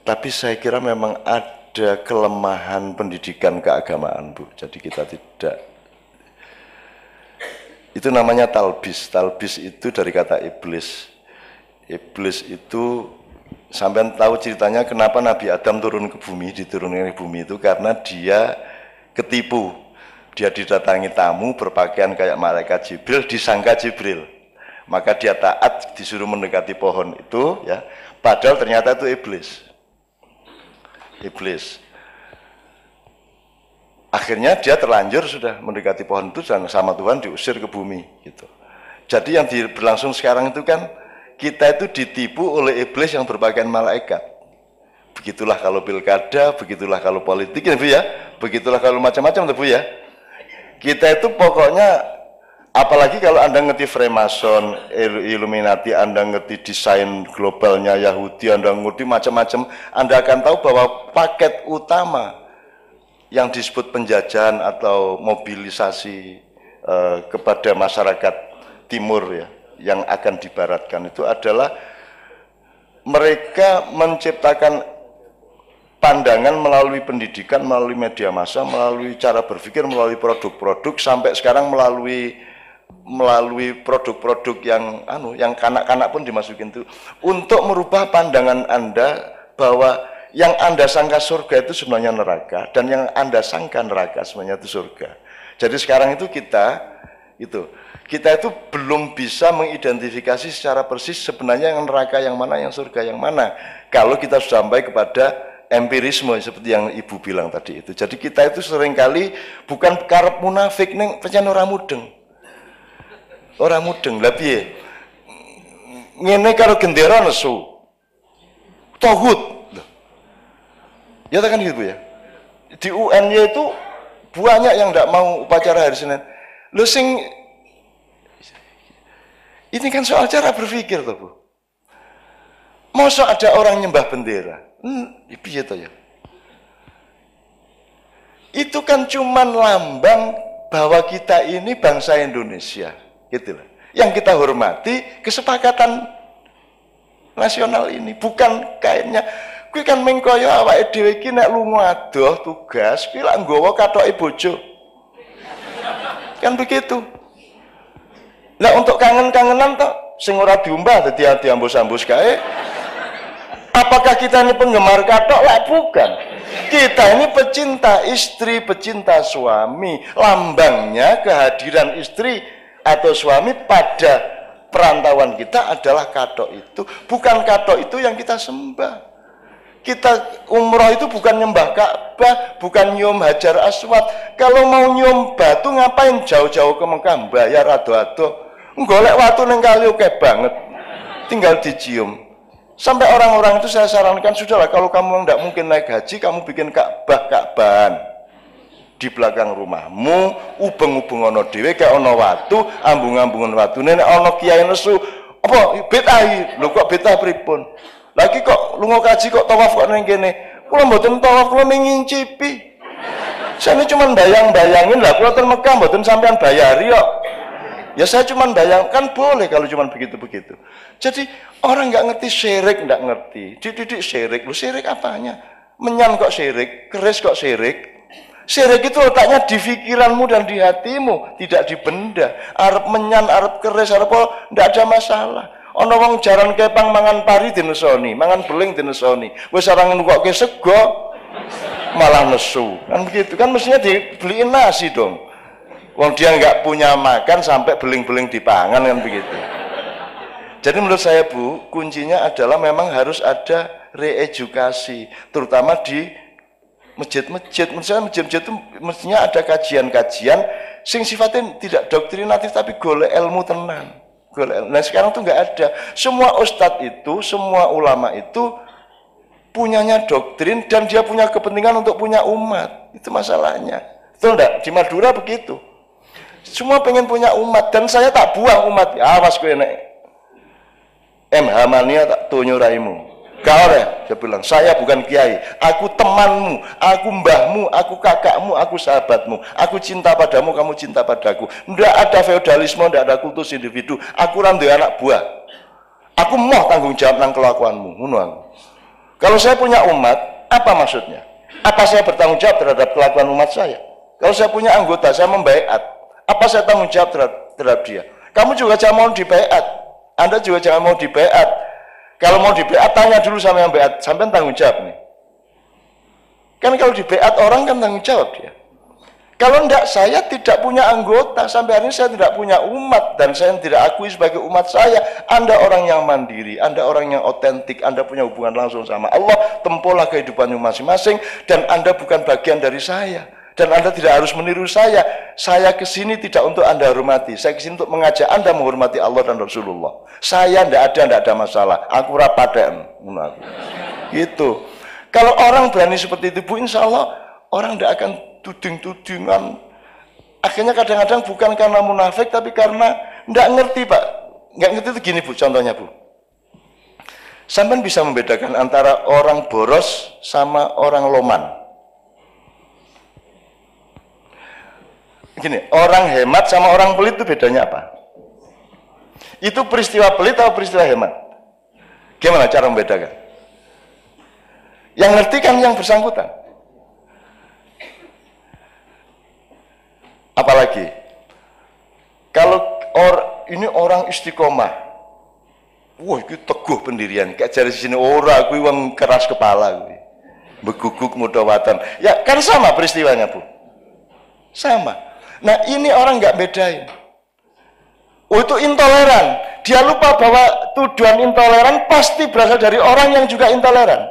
tapi saya kira memang ada kelemahan pendidikan keagamaan Bu. Jadi kita tidak itu namanya talbis. Talbis itu dari kata iblis. Iblis itu Sampai tahu ceritanya kenapa Nabi Adam turun ke bumi, diturunkan ke bumi itu karena dia ketipu. Dia didatangi tamu berpakaian kayak malaikat Jibril, disangka Jibril. Maka dia taat disuruh mendekati pohon itu ya. Padahal ternyata itu iblis. Iblis. Akhirnya dia terlanjur sudah mendekati pohon itu dan sama Tuhan diusir ke bumi gitu. Jadi yang berlangsung sekarang itu kan kita itu ditipu oleh iblis yang berpakaian malaikat. Begitulah kalau pilkada, begitulah kalau politik ya Bu ya, begitulah kalau macam-macam Bu ya. Kita itu pokoknya apalagi kalau Anda ngerti Freemason, Illuminati, Anda ngerti desain globalnya Yahudi, Anda ngerti macam-macam, Anda akan tahu bahwa paket utama yang disebut penjajahan atau mobilisasi eh, kepada masyarakat timur ya yang akan dibaratkan itu adalah mereka menciptakan pandangan melalui pendidikan, melalui media massa, melalui cara berpikir, melalui produk-produk sampai sekarang melalui melalui produk-produk yang anu yang kanak-kanak pun dimasukin itu untuk merubah pandangan Anda bahwa yang Anda sangka surga itu sebenarnya neraka dan yang Anda sangka neraka sebenarnya itu surga. Jadi sekarang itu kita itu kita itu belum bisa mengidentifikasi secara persis sebenarnya yang neraka yang mana, yang surga yang mana. Kalau kita sampai kepada empirisme seperti yang ibu bilang tadi itu. Jadi kita itu sering kali bukan karep munafik neng pancen orang mudeng. Orang mudeng lah piye? Ngene karo gendera nesu. Tohut. Ya kan gitu ya. Di UN-nya itu banyak yang tidak mau upacara hari Senin. Lu sing ini kan soal cara berpikir tuh, Bu. Masa ada orang nyembah bendera? Hmm, iya ya? Itu kan cuman lambang bahwa kita ini bangsa Indonesia, gitu loh. Yang kita hormati kesepakatan nasional ini, bukan kayaknya kuwi kan mengkoyo awake dhewe iki nek lunga adoh tugas kuwi lak nggawa katoke bojo. Kan begitu. Nah untuk kangen-kangenan toh sing ora diumbah dadi diambus-ambus kae. Apakah kita ini penggemar katok? Lah bukan. Kita ini pecinta istri, pecinta suami. Lambangnya kehadiran istri atau suami pada perantauan kita adalah katok itu, bukan katok itu yang kita sembah. Kita umroh itu bukan nyembah Ka'bah, bukan nyium Hajar Aswad. Kalau mau nyium batu ngapain jauh-jauh ke Mekah bayar ado-ado. Golek waktu neng kali oke banget. Tinggal dicium. Sampai orang-orang itu saya sarankan sudahlah kalau kamu tidak mungkin naik haji, kamu bikin Ka'bah Ka'bahan di belakang rumahmu ubeng-ubeng ono dhewe kayak ono watu ambung-ambungan watu nenek ono kiai nesu apa betah lho kok betah pripun lagi kok lu mau kaji kok tawaf kok neng kene? Kula mboten tawaf kula mengincipi saya cuma bayang-bayangin lah kula ten Mekah mboten sampean bayari kok. Ya saya cuma bayangkan boleh kalau cuma begitu-begitu. Jadi orang nggak ngerti syirik nggak ngerti. Dididik syirik. Lu syirik apanya? Menyan kok syirik keris kok syirik. Syirik itu letaknya di pikiranmu dan di hatimu, tidak di benda. Arab menyan, Arab keris, Arab apa, tidak ada masalah. Ono wong jaran kepang mangan pari dinesoni, mangan beling dinesoni. Wis orang ke sego malah nesu. Kan begitu kan mestinya dibeliin nasi dong. Wong dia nggak punya makan sampai beling-beling dipangan kan begitu. Jadi menurut saya Bu, kuncinya adalah memang harus ada reedukasi, terutama di masjid-masjid, misalnya masjid-masjid itu mestinya ada kajian-kajian sing sifatnya tidak doktrinatif tapi golek ilmu tenang. Nah sekarang tuh nggak ada. Semua ustadz itu, semua ulama itu punyanya doktrin dan dia punya kepentingan untuk punya umat. Itu masalahnya. Betul enggak? Di Madura begitu. Semua pengen punya umat dan saya tak buang umat. Awas gue nek. MH tak tunyuraimu. Oleh, dia bilang, saya bukan kiai, aku temanmu, aku mbahmu, aku kakakmu, aku sahabatmu, aku cinta padamu, kamu cinta padaku. Tidak ada feodalisme, tidak ada kultus individu, aku randu anak buah. Aku mau tanggung jawab tentang kelakuanmu, Kalau saya punya umat, apa maksudnya? Apa saya bertanggung jawab terhadap kelakuan umat saya? Kalau saya punya anggota, saya membaiat. Apa saya tanggung jawab terhadap, terhadap dia? Kamu juga jangan mau dibaiat. Anda juga jangan mau dibaiat kalau mau di BA tanya dulu sama yang BA, sampai tanggung jawab nih. Kan kalau di BA orang kan tanggung jawab dia. Kalau enggak, saya tidak punya anggota. Sampai hari ini saya tidak punya umat. Dan saya tidak akui sebagai umat saya. Anda orang yang mandiri. Anda orang yang otentik. Anda punya hubungan langsung sama Allah. Tempolah kehidupanmu masing-masing. Dan Anda bukan bagian dari saya. Dan Anda tidak harus meniru saya. Saya ke sini tidak untuk Anda hormati. Saya ke sini untuk mengajak Anda menghormati Allah dan Rasulullah. Saya tidak ada, tidak ada masalah. Aku rapaten. Gitu. Kalau orang berani seperti itu, Bu, insya Allah orang tidak akan tuding-tudingan. Akhirnya kadang-kadang bukan karena munafik, tapi karena tidak ngerti, Pak. Nggak ngerti itu gini, Bu, contohnya, Bu. Sampai bisa membedakan antara orang boros sama orang loman. Gini, orang hemat sama orang pelit itu bedanya apa? Itu peristiwa pelit atau peristiwa hemat? Gimana cara membedakan? Yang ngerti kan yang bersangkutan. Apalagi kalau or, ini orang istiqomah, wah itu teguh pendirian. Kayak dari sini orang, aku uang keras kepala, gue. beguguk mudawatan. Ya kan sama peristiwanya bu, sama. Nah ini orang nggak bedain. Oh itu intoleran. Dia lupa bahwa tuduhan intoleran pasti berasal dari orang yang juga intoleran.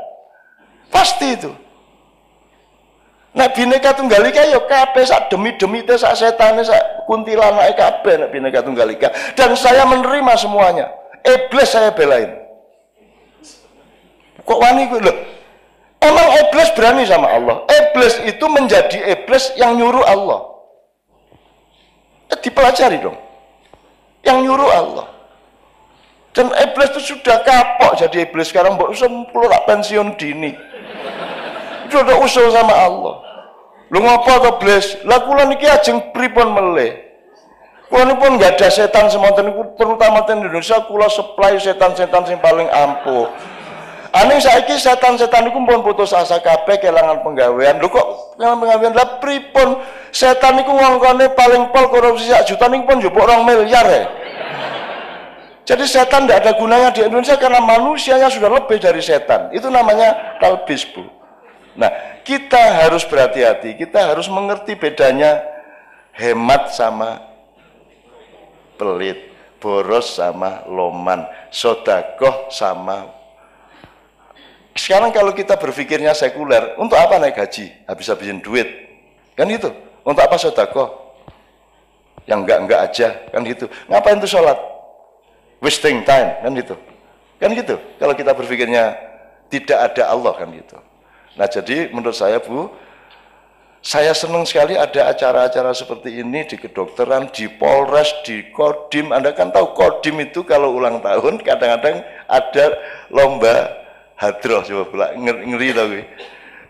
Pasti itu. Nah bineka tunggal ika ya kabeh sak demi-demi teh sak setane sak kuntilanak kabeh nek bineka tunggal ika dan saya menerima semuanya. Iblis saya belain. Kok wani gue loh? Emang iblis berani sama Allah. Iblis itu menjadi iblis yang nyuruh Allah. Ya, dipelajari dong. Yang nyuruh Allah. Dan iblis itu sudah kapok jadi iblis sekarang mbok sempul pensiun dini. Itu udah usul sama Allah. Lu ngapa to iblis? Lah kula niki ajeng pripun meleh. Kula pun nggak ada setan semonten terutama di Indonesia kula supply setan-setan yang paling ampuh. Aneh saiki setan-setan iku pun putus asa kabeh kelangan penggawean. Lho kok kelangan penggawean lah pripun? Setan iku ngongkone paling pol korupsi sak juta pun njupuk 2 miliar ya. Jadi setan tidak ada gunanya di Indonesia karena manusianya sudah lebih dari setan. Itu namanya talbis, Bu. Nah, kita harus berhati-hati. Kita harus mengerti bedanya hemat sama pelit. boros sama loman, sodakoh sama sekarang kalau kita berpikirnya sekuler, untuk apa naik haji? Habis-habisin duit. Kan itu. Untuk apa sodakoh? Yang enggak-enggak aja. Kan gitu. Ngapain tuh sholat? Wasting time. Kan gitu. Kan gitu. Kalau kita berpikirnya tidak ada Allah. Kan gitu. Nah jadi menurut saya Bu, saya senang sekali ada acara-acara seperti ini di kedokteran, di Polres, di Kodim. Anda kan tahu Kodim itu kalau ulang tahun kadang-kadang ada lomba hadroh coba pula ngeri, ngeri tau gue.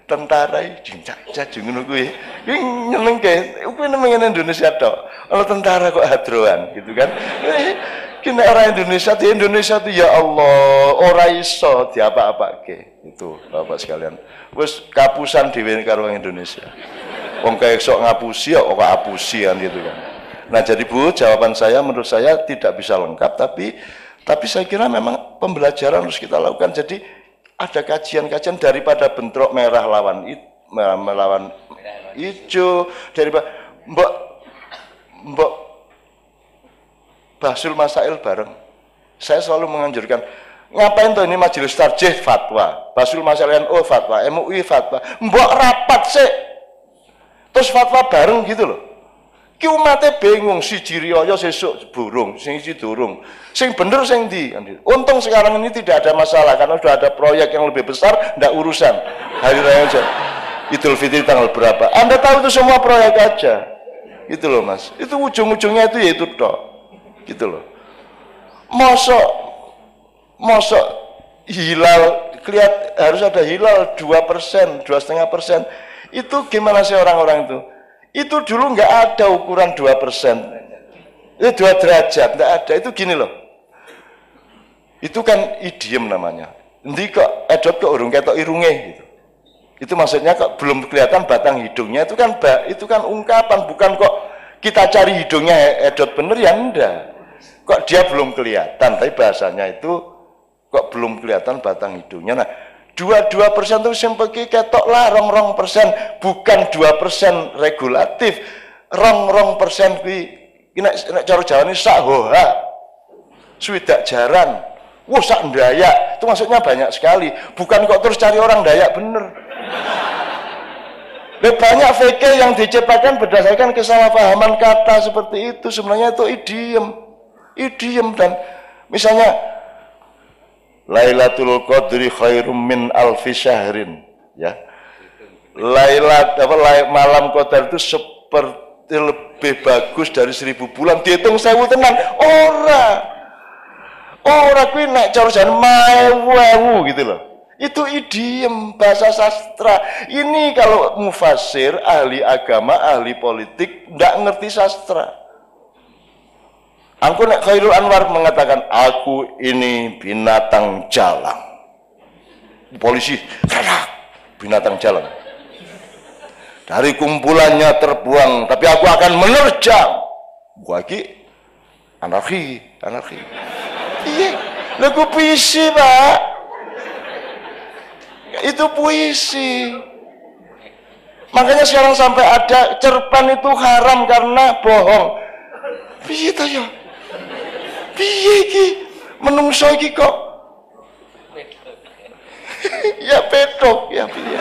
Tentara iki cacah ngono kuwi. Kuwi nyenengke, kuwi nemeng Indonesia tok. Kalau tentara kok hadroan gitu kan. Kini orang Indonesia di Indonesia tuh ya Allah, ora iso diapa-apake. Itu Bapak sekalian. Wis kapusan dhewe karo Indonesia. Wong kayak sok ngapusi ya kok apusi kan gitu kan. Nah jadi Bu, jawaban saya menurut saya tidak bisa lengkap tapi tapi saya kira memang pembelajaran harus kita lakukan. Jadi ada kajian-kajian daripada bentrok merah lawan it, melawan hijau daripada mbok mbok Basul Masail bareng. Saya selalu menganjurkan, ngapain tuh ini majelis tarjih fatwa, Basul Masail NU fatwa, MUI fatwa, mbok rapat sih. Terus fatwa bareng gitu loh. Ki umatnya bingung si Jirioyo sesuk burung, sing si durung. Sing bener sing di. Untung sekarang ini tidak ada masalah karena sudah ada proyek yang lebih besar, ndak urusan. Hari raya aja. Idul Fitri tanggal berapa? Anda tahu itu semua proyek aja. Itu loh Mas. Itu ujung-ujungnya itu ya itu toh gitu loh mosok mosok hilal kelihat harus ada hilal dua persen dua setengah persen itu gimana sih orang-orang itu itu dulu nggak ada ukuran dua persen. Itu dua derajat nggak ada. Itu gini loh. Itu kan idiom namanya. Nanti kok edot kok urung ketok irunge gitu. Itu maksudnya kok belum kelihatan batang hidungnya. Itu kan itu kan ungkapan. Bukan kok kita cari hidungnya edot bener ya enggak kok dia belum kelihatan. Tapi bahasanya itu kok belum kelihatan batang hidungnya. Nah dua dua persen itu yang pergi ketok lah rong rong persen. Bukan dua persen regulatif. Rong rong persen kui ini cara jawa ini sahoha sudah jaran. Wah sak dayak itu maksudnya banyak sekali. Bukan kok terus cari orang dayak bener. Lebih banyak VK yang diciptakan berdasarkan kesalahpahaman kata seperti itu. Sebenarnya itu idiom. Idiom dan misalnya Lailatul Qadri khairum min alfi syahrin ya. Lailat apa malam Qadar itu seperti lebih bagus dari seribu bulan. Dihitung sewu tenan. Ora. Ora kuwi nek cara jan maewu gitu loh. Itu idiom bahasa sastra. Ini kalau mufasir ahli agama ahli politik tidak ngerti sastra Aku nak Khairul Anwar mengatakan aku ini binatang jalang. Polisi, salah binatang jalang. Dari kumpulannya terbuang, tapi aku akan menerjang. Gua ki anarki, anarki. Iya, lagu puisi pak. Itu puisi. Makanya sekarang sampai ada cerpen itu haram karena bohong. Piye ya? Piye iki? Menungso iki kok? Ya pedok ya piye?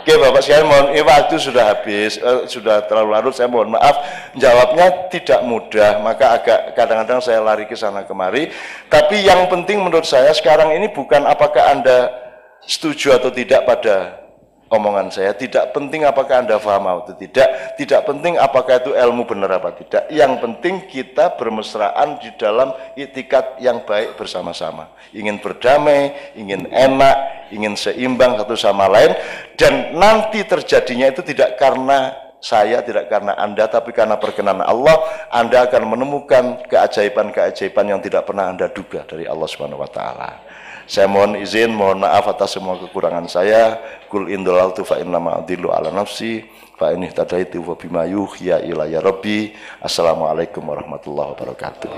Oke Bapak sekalian mohon ini waktu sudah habis eh, sudah terlalu larut saya mohon maaf. Jawabnya tidak mudah maka agak kadang-kadang saya lari ke sana kemari. Tapi yang penting menurut saya sekarang ini bukan apakah Anda setuju atau tidak pada omongan saya tidak penting apakah anda paham atau tidak tidak penting apakah itu ilmu benar apa tidak yang penting kita bermesraan di dalam itikat yang baik bersama-sama ingin berdamai ingin enak ingin seimbang satu sama lain dan nanti terjadinya itu tidak karena saya tidak karena Anda tapi karena perkenan Allah Anda akan menemukan keajaiban-keajaiban yang tidak pernah Anda duga dari Allah Subhanahu wa. Saya mohon izin, mohon maaf atas semua kekurangan saya. Kul indalaltu fa inna ma'adilu ala nafsi fa ini tadaitu wa bima yuhya ila ya rabbi. Assalamualaikum warahmatullahi wabarakatuh.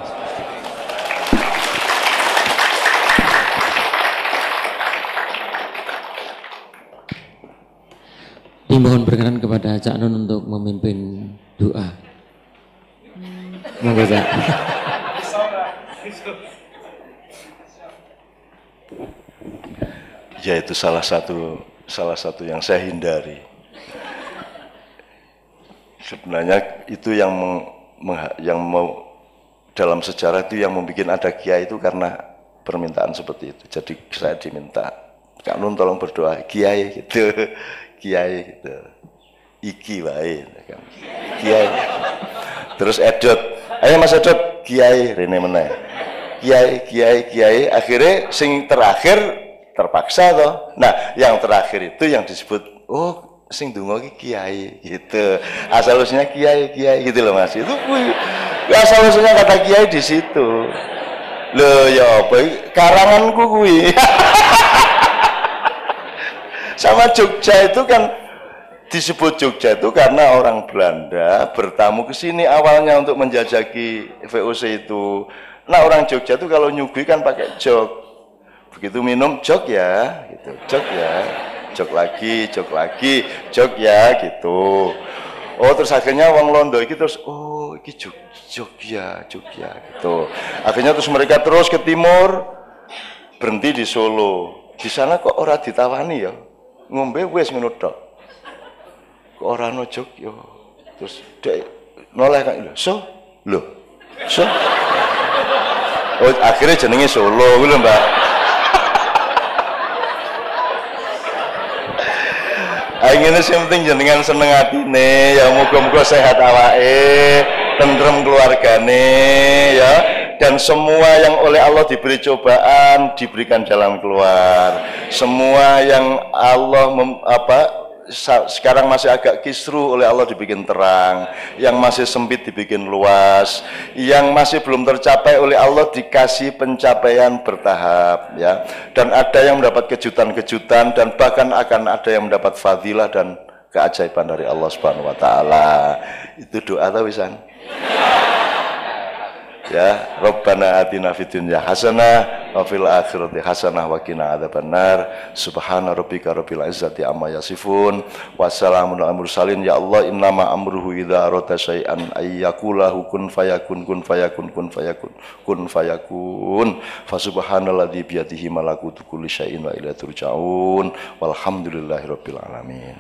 Dimohon berkenan kepada Cak Nun untuk memimpin doa. Monggo Cak.
Ya itu salah satu salah satu yang saya hindari. Sebenarnya itu yang meng, meng- yang mau dalam sejarah itu yang membuat ada kiai itu karena permintaan seperti itu. Jadi saya diminta, Kak Nun tolong berdoa, kiai gitu, kiai gitu. Iki wae, kan. kiai. Terus Edot, ayo Mas Edot, kiai Rene meneh. Kiai, kiai, kiai, akhirnya sing terakhir terpaksa toh. Nah, yang terakhir itu yang disebut oh sing dungo kiai gitu. Asal usulnya kiai, kiai gitu loh Mas. Itu kuwi asal usulnya kata kiai di situ. Loh ya apa karanganku kuwi. Sama Jogja itu kan disebut Jogja itu karena orang Belanda bertamu ke sini awalnya untuk menjajaki VOC itu. Nah orang Jogja itu kalau nyugui kan pakai jog. Begitu minum jog ya, gitu. Jog ya, jog lagi, jog lagi, jog ya, gitu. Oh terus akhirnya wong Londo iki terus oh iki jog Jogja, Jogja gitu. Akhirnya terus mereka terus ke timur berhenti di Solo. Di sana kok ora ditawani ya? Ngombe wis ngono kok ora ono Jogja. Terus dek noleh kan so lho. So. Oh, akhirnya jenenge Solo lho, Mbak. Ngene sing penting jenengan seneng atine, ya muga-muga sehat awake, tentrem keluargane ya dan semua yang oleh Allah diberi cobaan diberikan jalan keluar. Semua yang Allah mem, apa sekarang masih agak kisru oleh Allah dibikin terang, yang masih sempit dibikin luas, yang masih belum tercapai oleh Allah dikasih pencapaian bertahap ya. Dan ada yang mendapat kejutan-kejutan dan bahkan akan ada yang mendapat fadilah dan keajaiban dari Allah Subhanahu wa taala. Itu doa ta wisan? Ya Rabbana atina fid hasanah wa fil akhirati hasanah wa qina adzabannar. Subhana rabbika rabbil izzati amma yasifun. Wa salamun alal mursalin. Ya Allah innama amruhu idza arada syai'an ay yaqulahu kun fayakun kun fayakun kun fayakun kun fayakun. Fa subhanalladzi bi yadihi malakutu kulli syai'in wa ilaihi turja'un. Walhamdulillahi rabbil alamin